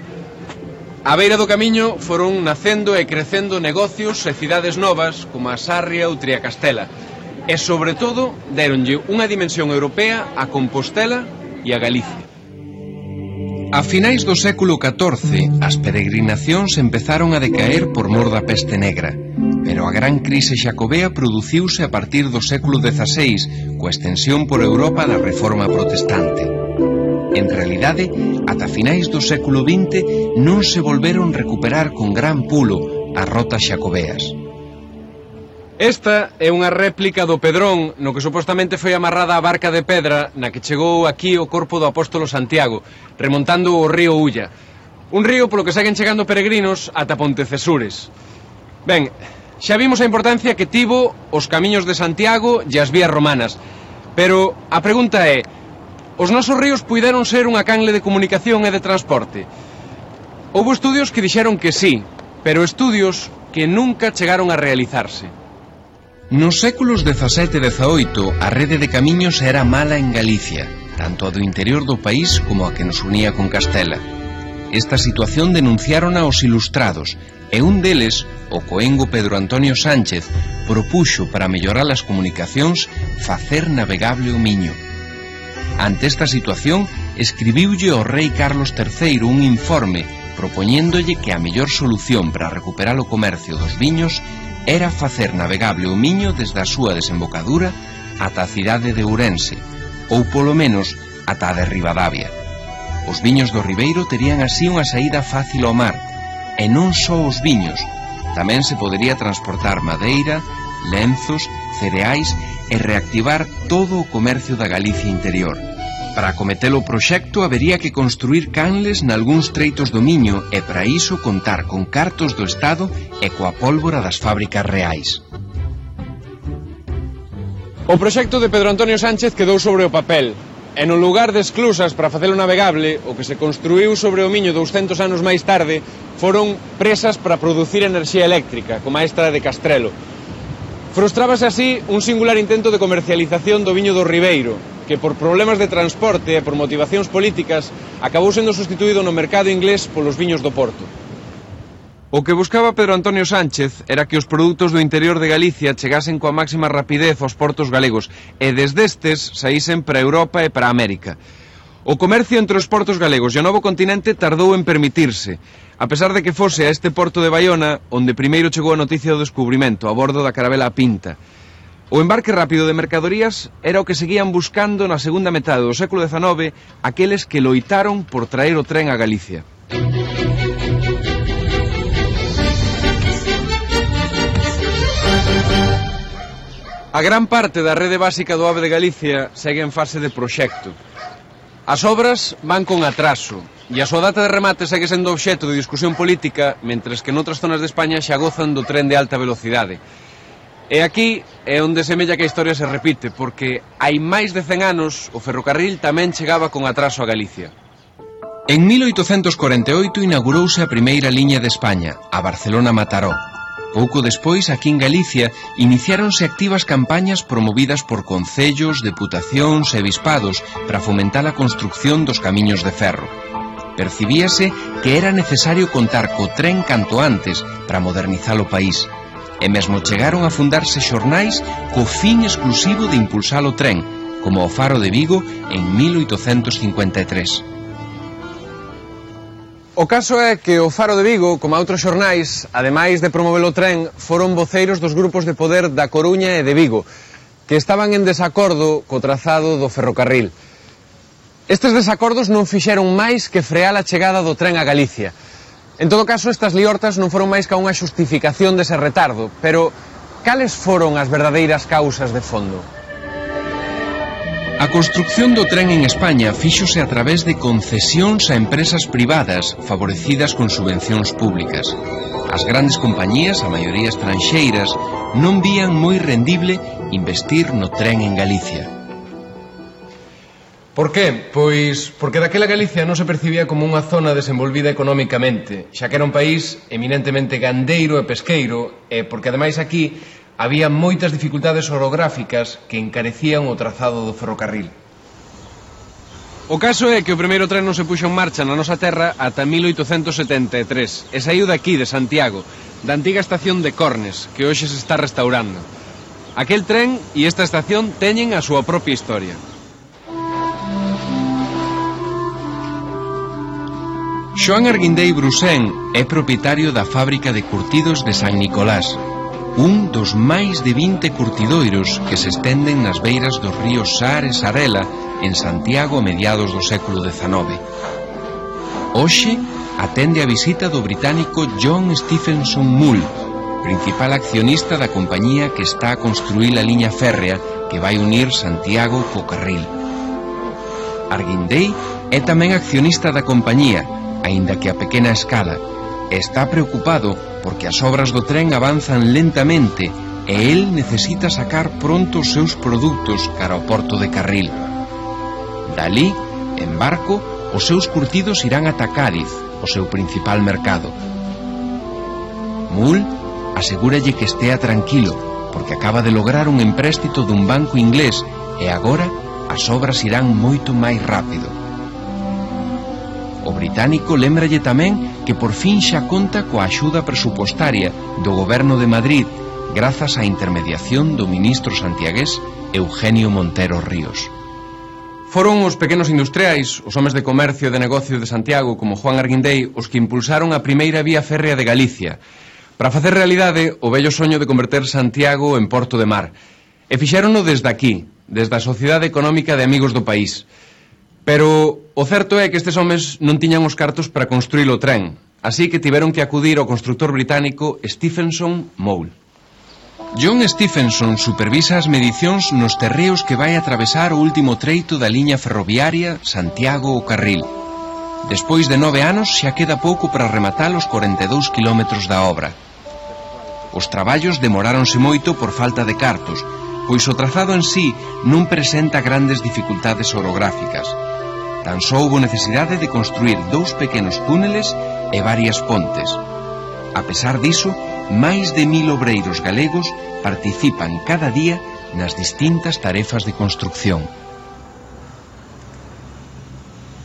A beira do camiño foron nacendo e crecendo negocios e cidades novas como a Sarria ou Triacastela e, sobre todo, deronlle unha dimensión europea a Compostela e a Galicia. A finais do século XIV, as peregrinacións empezaron a decaer por mor da peste negra, pero a gran crise xacobea produciuse a partir do século XVI, coa extensión por Europa da reforma protestante. En realidade, ata finais do século XX non se volveron recuperar con gran pulo as rotas xacobeas. Esta é unha réplica do Pedrón no que supostamente foi amarrada a barca de pedra na que chegou aquí o corpo do apóstolo Santiago, remontando o río Ulla. Un río polo que seguen chegando peregrinos ata Pontecesures. Ben, xa vimos a importancia que tivo os camiños de Santiago e as vías romanas. Pero a pregunta é, os nosos ríos puideron ser unha canle de comunicación e de transporte? Houve estudios que dixeron que sí, pero estudios que nunca chegaron a realizarse. Nos séculos XVII e XVIII a rede de camiños era mala en Galicia, tanto a do interior do país como a que nos unía con Castela. Esta situación denunciaron aos ilustrados e un deles, o coengo Pedro Antonio Sánchez, propuxo para mellorar as comunicacións facer navegable o Miño. Ante esta situación, escribiulle ao rei Carlos III un informe propoñéndolle que a mellor solución para recuperar o comercio dos viños era facer navegable o Miño desde a súa desembocadura ata a cidade de Ourense, ou polo menos ata a de Rivadavia. Os viños do Ribeiro terían así unha saída fácil ao mar, e non só os viños, tamén se podería transportar madeira, lenzos, cereais e reactivar todo o comercio da Galicia interior para acometer o proxecto habería que construir canles nalgúns treitos do Miño e para iso contar con cartos do Estado e coa pólvora das fábricas reais. O proxecto de Pedro Antonio Sánchez quedou sobre o papel, e no lugar de esclusas para facelo navegable, o que se construiu sobre o Miño 200 anos máis tarde foron presas para producir enerxía eléctrica, como a extra de Castrelo. Frustrábase así un singular intento de comercialización do viño do Ribeiro, que por problemas de transporte e por motivacións políticas acabou sendo sustituído no mercado inglés polos viños do Porto. O que buscaba Pedro Antonio Sánchez era que os produtos do interior de Galicia chegasen coa máxima rapidez aos portos galegos e desde estes saísen para Europa e para América. O comercio entre os portos galegos e o novo continente tardou en permitirse, a pesar de que fose a este porto de Baiona onde primeiro chegou a noticia do descubrimento a bordo da carabela Pinta. O embarque rápido de mercadorías era o que seguían buscando na segunda metade do século XIX aqueles que loitaron por traer o tren a Galicia. A gran parte da rede básica do AVE de Galicia segue en fase de proxecto. As obras van con atraso e a súa data de remate segue sendo obxeto de discusión política mentres que noutras zonas de España xa gozan do tren de alta velocidade. E aquí é onde semella que a historia se repite, porque hai máis de 100 anos o ferrocarril tamén chegaba con atraso a Galicia. En 1848 inaugurouse a primeira liña de España, a Barcelona-Mataró. Pouco despois, aquí en Galicia, iniciáronse activas campañas promovidas por concellos, deputacións e bispados para fomentar a construcción dos camiños de ferro. Percibíase que era necesario contar co tren canto antes para modernizar o país, e mesmo chegaron a fundarse xornais co fin exclusivo de impulsar o tren, como o Faro de Vigo en 1853. O caso é que o Faro de Vigo, como outros xornais, ademais de promover o tren, foron voceiros dos grupos de poder da Coruña e de Vigo, que estaban en desacordo co trazado do ferrocarril. Estes desacordos non fixeron máis que frear a chegada do tren a Galicia. En todo caso, estas liortas non foron máis ca unha xustificación dese retardo, pero cales foron as verdadeiras causas de fondo? A construcción do tren en España fíxose a través de concesións a empresas privadas favorecidas con subvencións públicas. As grandes compañías, a maioría estranxeiras, non vían moi rendible investir no tren en Galicia. Por qué? Pois porque daquela Galicia non se percibía como unha zona desenvolvida económicamente, xa que era un país eminentemente gandeiro e pesqueiro, e porque ademais aquí había moitas dificultades orográficas que encarecían o trazado do ferrocarril. O caso é que o primeiro tren non se puxo en marcha na nosa terra ata 1873 e saiu daqui, de Santiago, da antiga estación de Cornes, que hoxe se está restaurando. Aquel tren e esta estación teñen a súa propia historia. Xoan Arguindei Brusén é propietario da fábrica de curtidos de San Nicolás, un dos máis de 20 curtidoiros que se estenden nas beiras dos ríos Sar e Sarela en Santiago a mediados do século XIX. Hoxe atende a visita do británico John Stephenson Mull, principal accionista da compañía que está a construir a liña férrea que vai unir Santiago co Carril. Arguindei é tamén accionista da compañía aínda que a pequena escala, está preocupado porque as obras do tren avanzan lentamente e el necesita sacar pronto os seus produtos cara ao porto de Carril. Dalí, en barco, os seus curtidos irán ata Cádiz, o seu principal mercado. Mull asegúralle que estea tranquilo, porque acaba de lograr un empréstito dun banco inglés e agora as obras irán moito máis rápido. O británico lembralle tamén que por fin xa conta coa axuda presupostaria do goberno de Madrid grazas á intermediación do ministro santiagués Eugenio Montero Ríos. Foron os pequenos industriais, os homes de comercio e de negocio de Santiago como Juan Arguindei os que impulsaron a primeira vía férrea de Galicia para facer realidade o bello soño de converter Santiago en porto de mar. E fixérono desde aquí, desde a Sociedade Económica de Amigos do País. Pero o certo é que estes homes non tiñan os cartos para construir o tren, así que tiveron que acudir ao constructor británico Stephenson Mole. John Stephenson supervisa as medicións nos terreos que vai atravesar o último treito da liña ferroviaria Santiago o Carril. Despois de nove anos xa queda pouco para rematar os 42 kilómetros da obra. Os traballos demoráronse moito por falta de cartos, pois o trazado en sí non presenta grandes dificultades orográficas. Tan só houbo necesidade de construir dous pequenos túneles e varias pontes. A pesar diso, máis de mil obreiros galegos participan cada día nas distintas tarefas de construcción.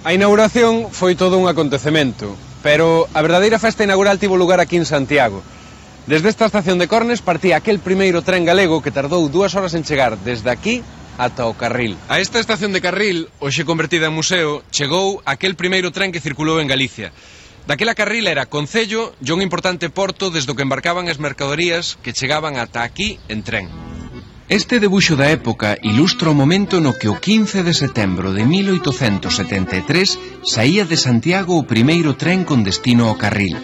A inauguración foi todo un acontecemento, pero a verdadeira festa inaugural tivo lugar aquí en Santiago, Desde esta estación de Cornes partía aquel primeiro tren galego que tardou dúas horas en chegar desde aquí ata o Carril. A esta estación de Carril, hoxe convertida en museo, chegou aquel primeiro tren que circulou en Galicia. Daquela Carril era Concello e un importante porto desde o que embarcaban as mercadorías que chegaban ata aquí en tren. Este debuxo da época ilustra o momento no que o 15 de setembro de 1873 saía de Santiago o primeiro tren con destino ao Carril.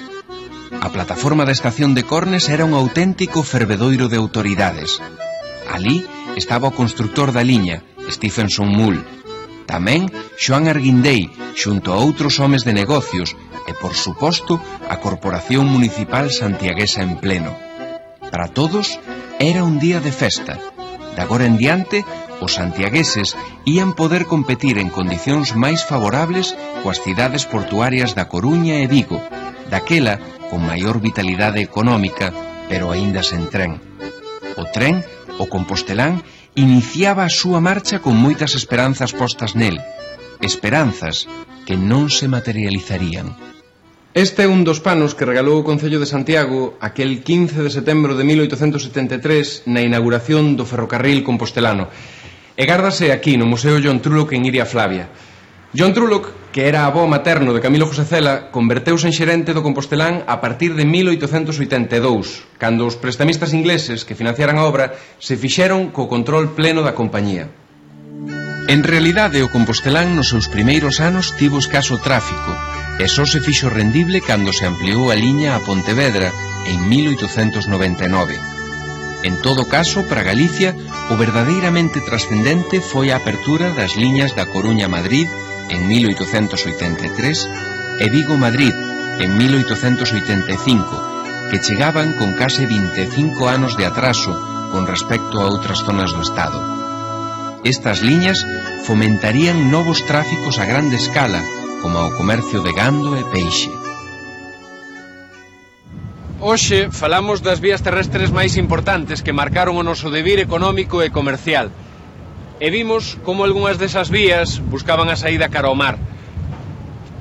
A plataforma da estación de Cornes era un auténtico fervedoiro de autoridades. Alí, estaba o constructor da liña, Stephenson Mull. Tamén Xoán Arguindei, xunto a outros homes de negocios e, por suposto, a Corporación Municipal Santiaguesa en pleno. Para todos, era un día de festa. De agora en diante, os santiagueses ían poder competir en condicións máis favorables coas cidades portuarias da Coruña e Vigo, daquela con maior vitalidade económica, pero aínda sen tren. O tren o compostelán iniciaba a súa marcha con moitas esperanzas postas nel, esperanzas que non se materializarían. Este é un dos panos que regalou o Concello de Santiago aquel 15 de setembro de 1873 na inauguración do ferrocarril compostelano. E gárdase aquí no Museo John Trulloc en Iria Flavia. John Trulloc que era avó materno de Camilo José Cela, converteuse en xerente do Compostelán a partir de 1882, cando os prestamistas ingleses que financiaran a obra se fixeron co control pleno da compañía. En realidade, o Compostelán nos seus primeiros anos tivo escaso tráfico e só se fixo rendible cando se ampliou a liña a Pontevedra en 1899. En todo caso, para Galicia, o verdadeiramente trascendente foi a apertura das liñas da Coruña-Madrid en 1883 e Vigo-Madrid en 1885, que chegaban con case 25 anos de atraso con respecto a outras zonas do Estado. Estas liñas fomentarían novos tráficos a grande escala, como ao comercio de gando e peixe. Hoxe falamos das vías terrestres máis importantes que marcaron o noso devir económico e comercial – e vimos como algunhas desas vías buscaban a saída cara ao mar.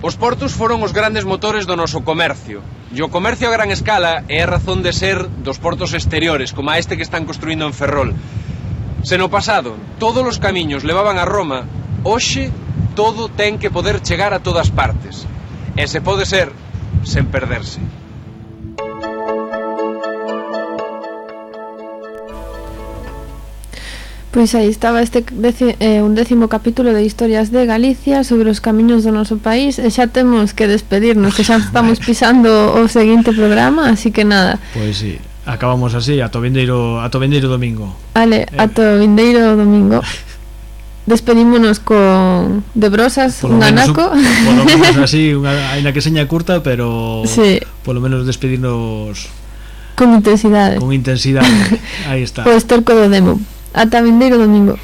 Os portos foron os grandes motores do noso comercio. E o comercio a gran escala é a razón de ser dos portos exteriores, como a este que están construindo en Ferrol. Se no pasado todos os camiños levaban a Roma, hoxe todo ten que poder chegar a todas partes. E se pode ser sen perderse. Pois aí estaba este deci, eh, un décimo capítulo de Historias de Galicia sobre os camiños do noso país e xa temos que despedirnos, que xa <laughs> estamos pisando o seguinte programa, así que nada. Pois sí, acabamos así, ato vendeiro, ato vendeiro domingo. Ale, eh. ato vendeiro domingo. Despedímonos con De Brosas, polo un anaco. Un, polo menos <laughs> así, unha, ainda que seña curta, pero sí. polo menos despedirnos... Con intensidade. Con intensidade, <laughs> aí está. Pois pues, terco do demo. Ah, Hasta Mindero Domingo.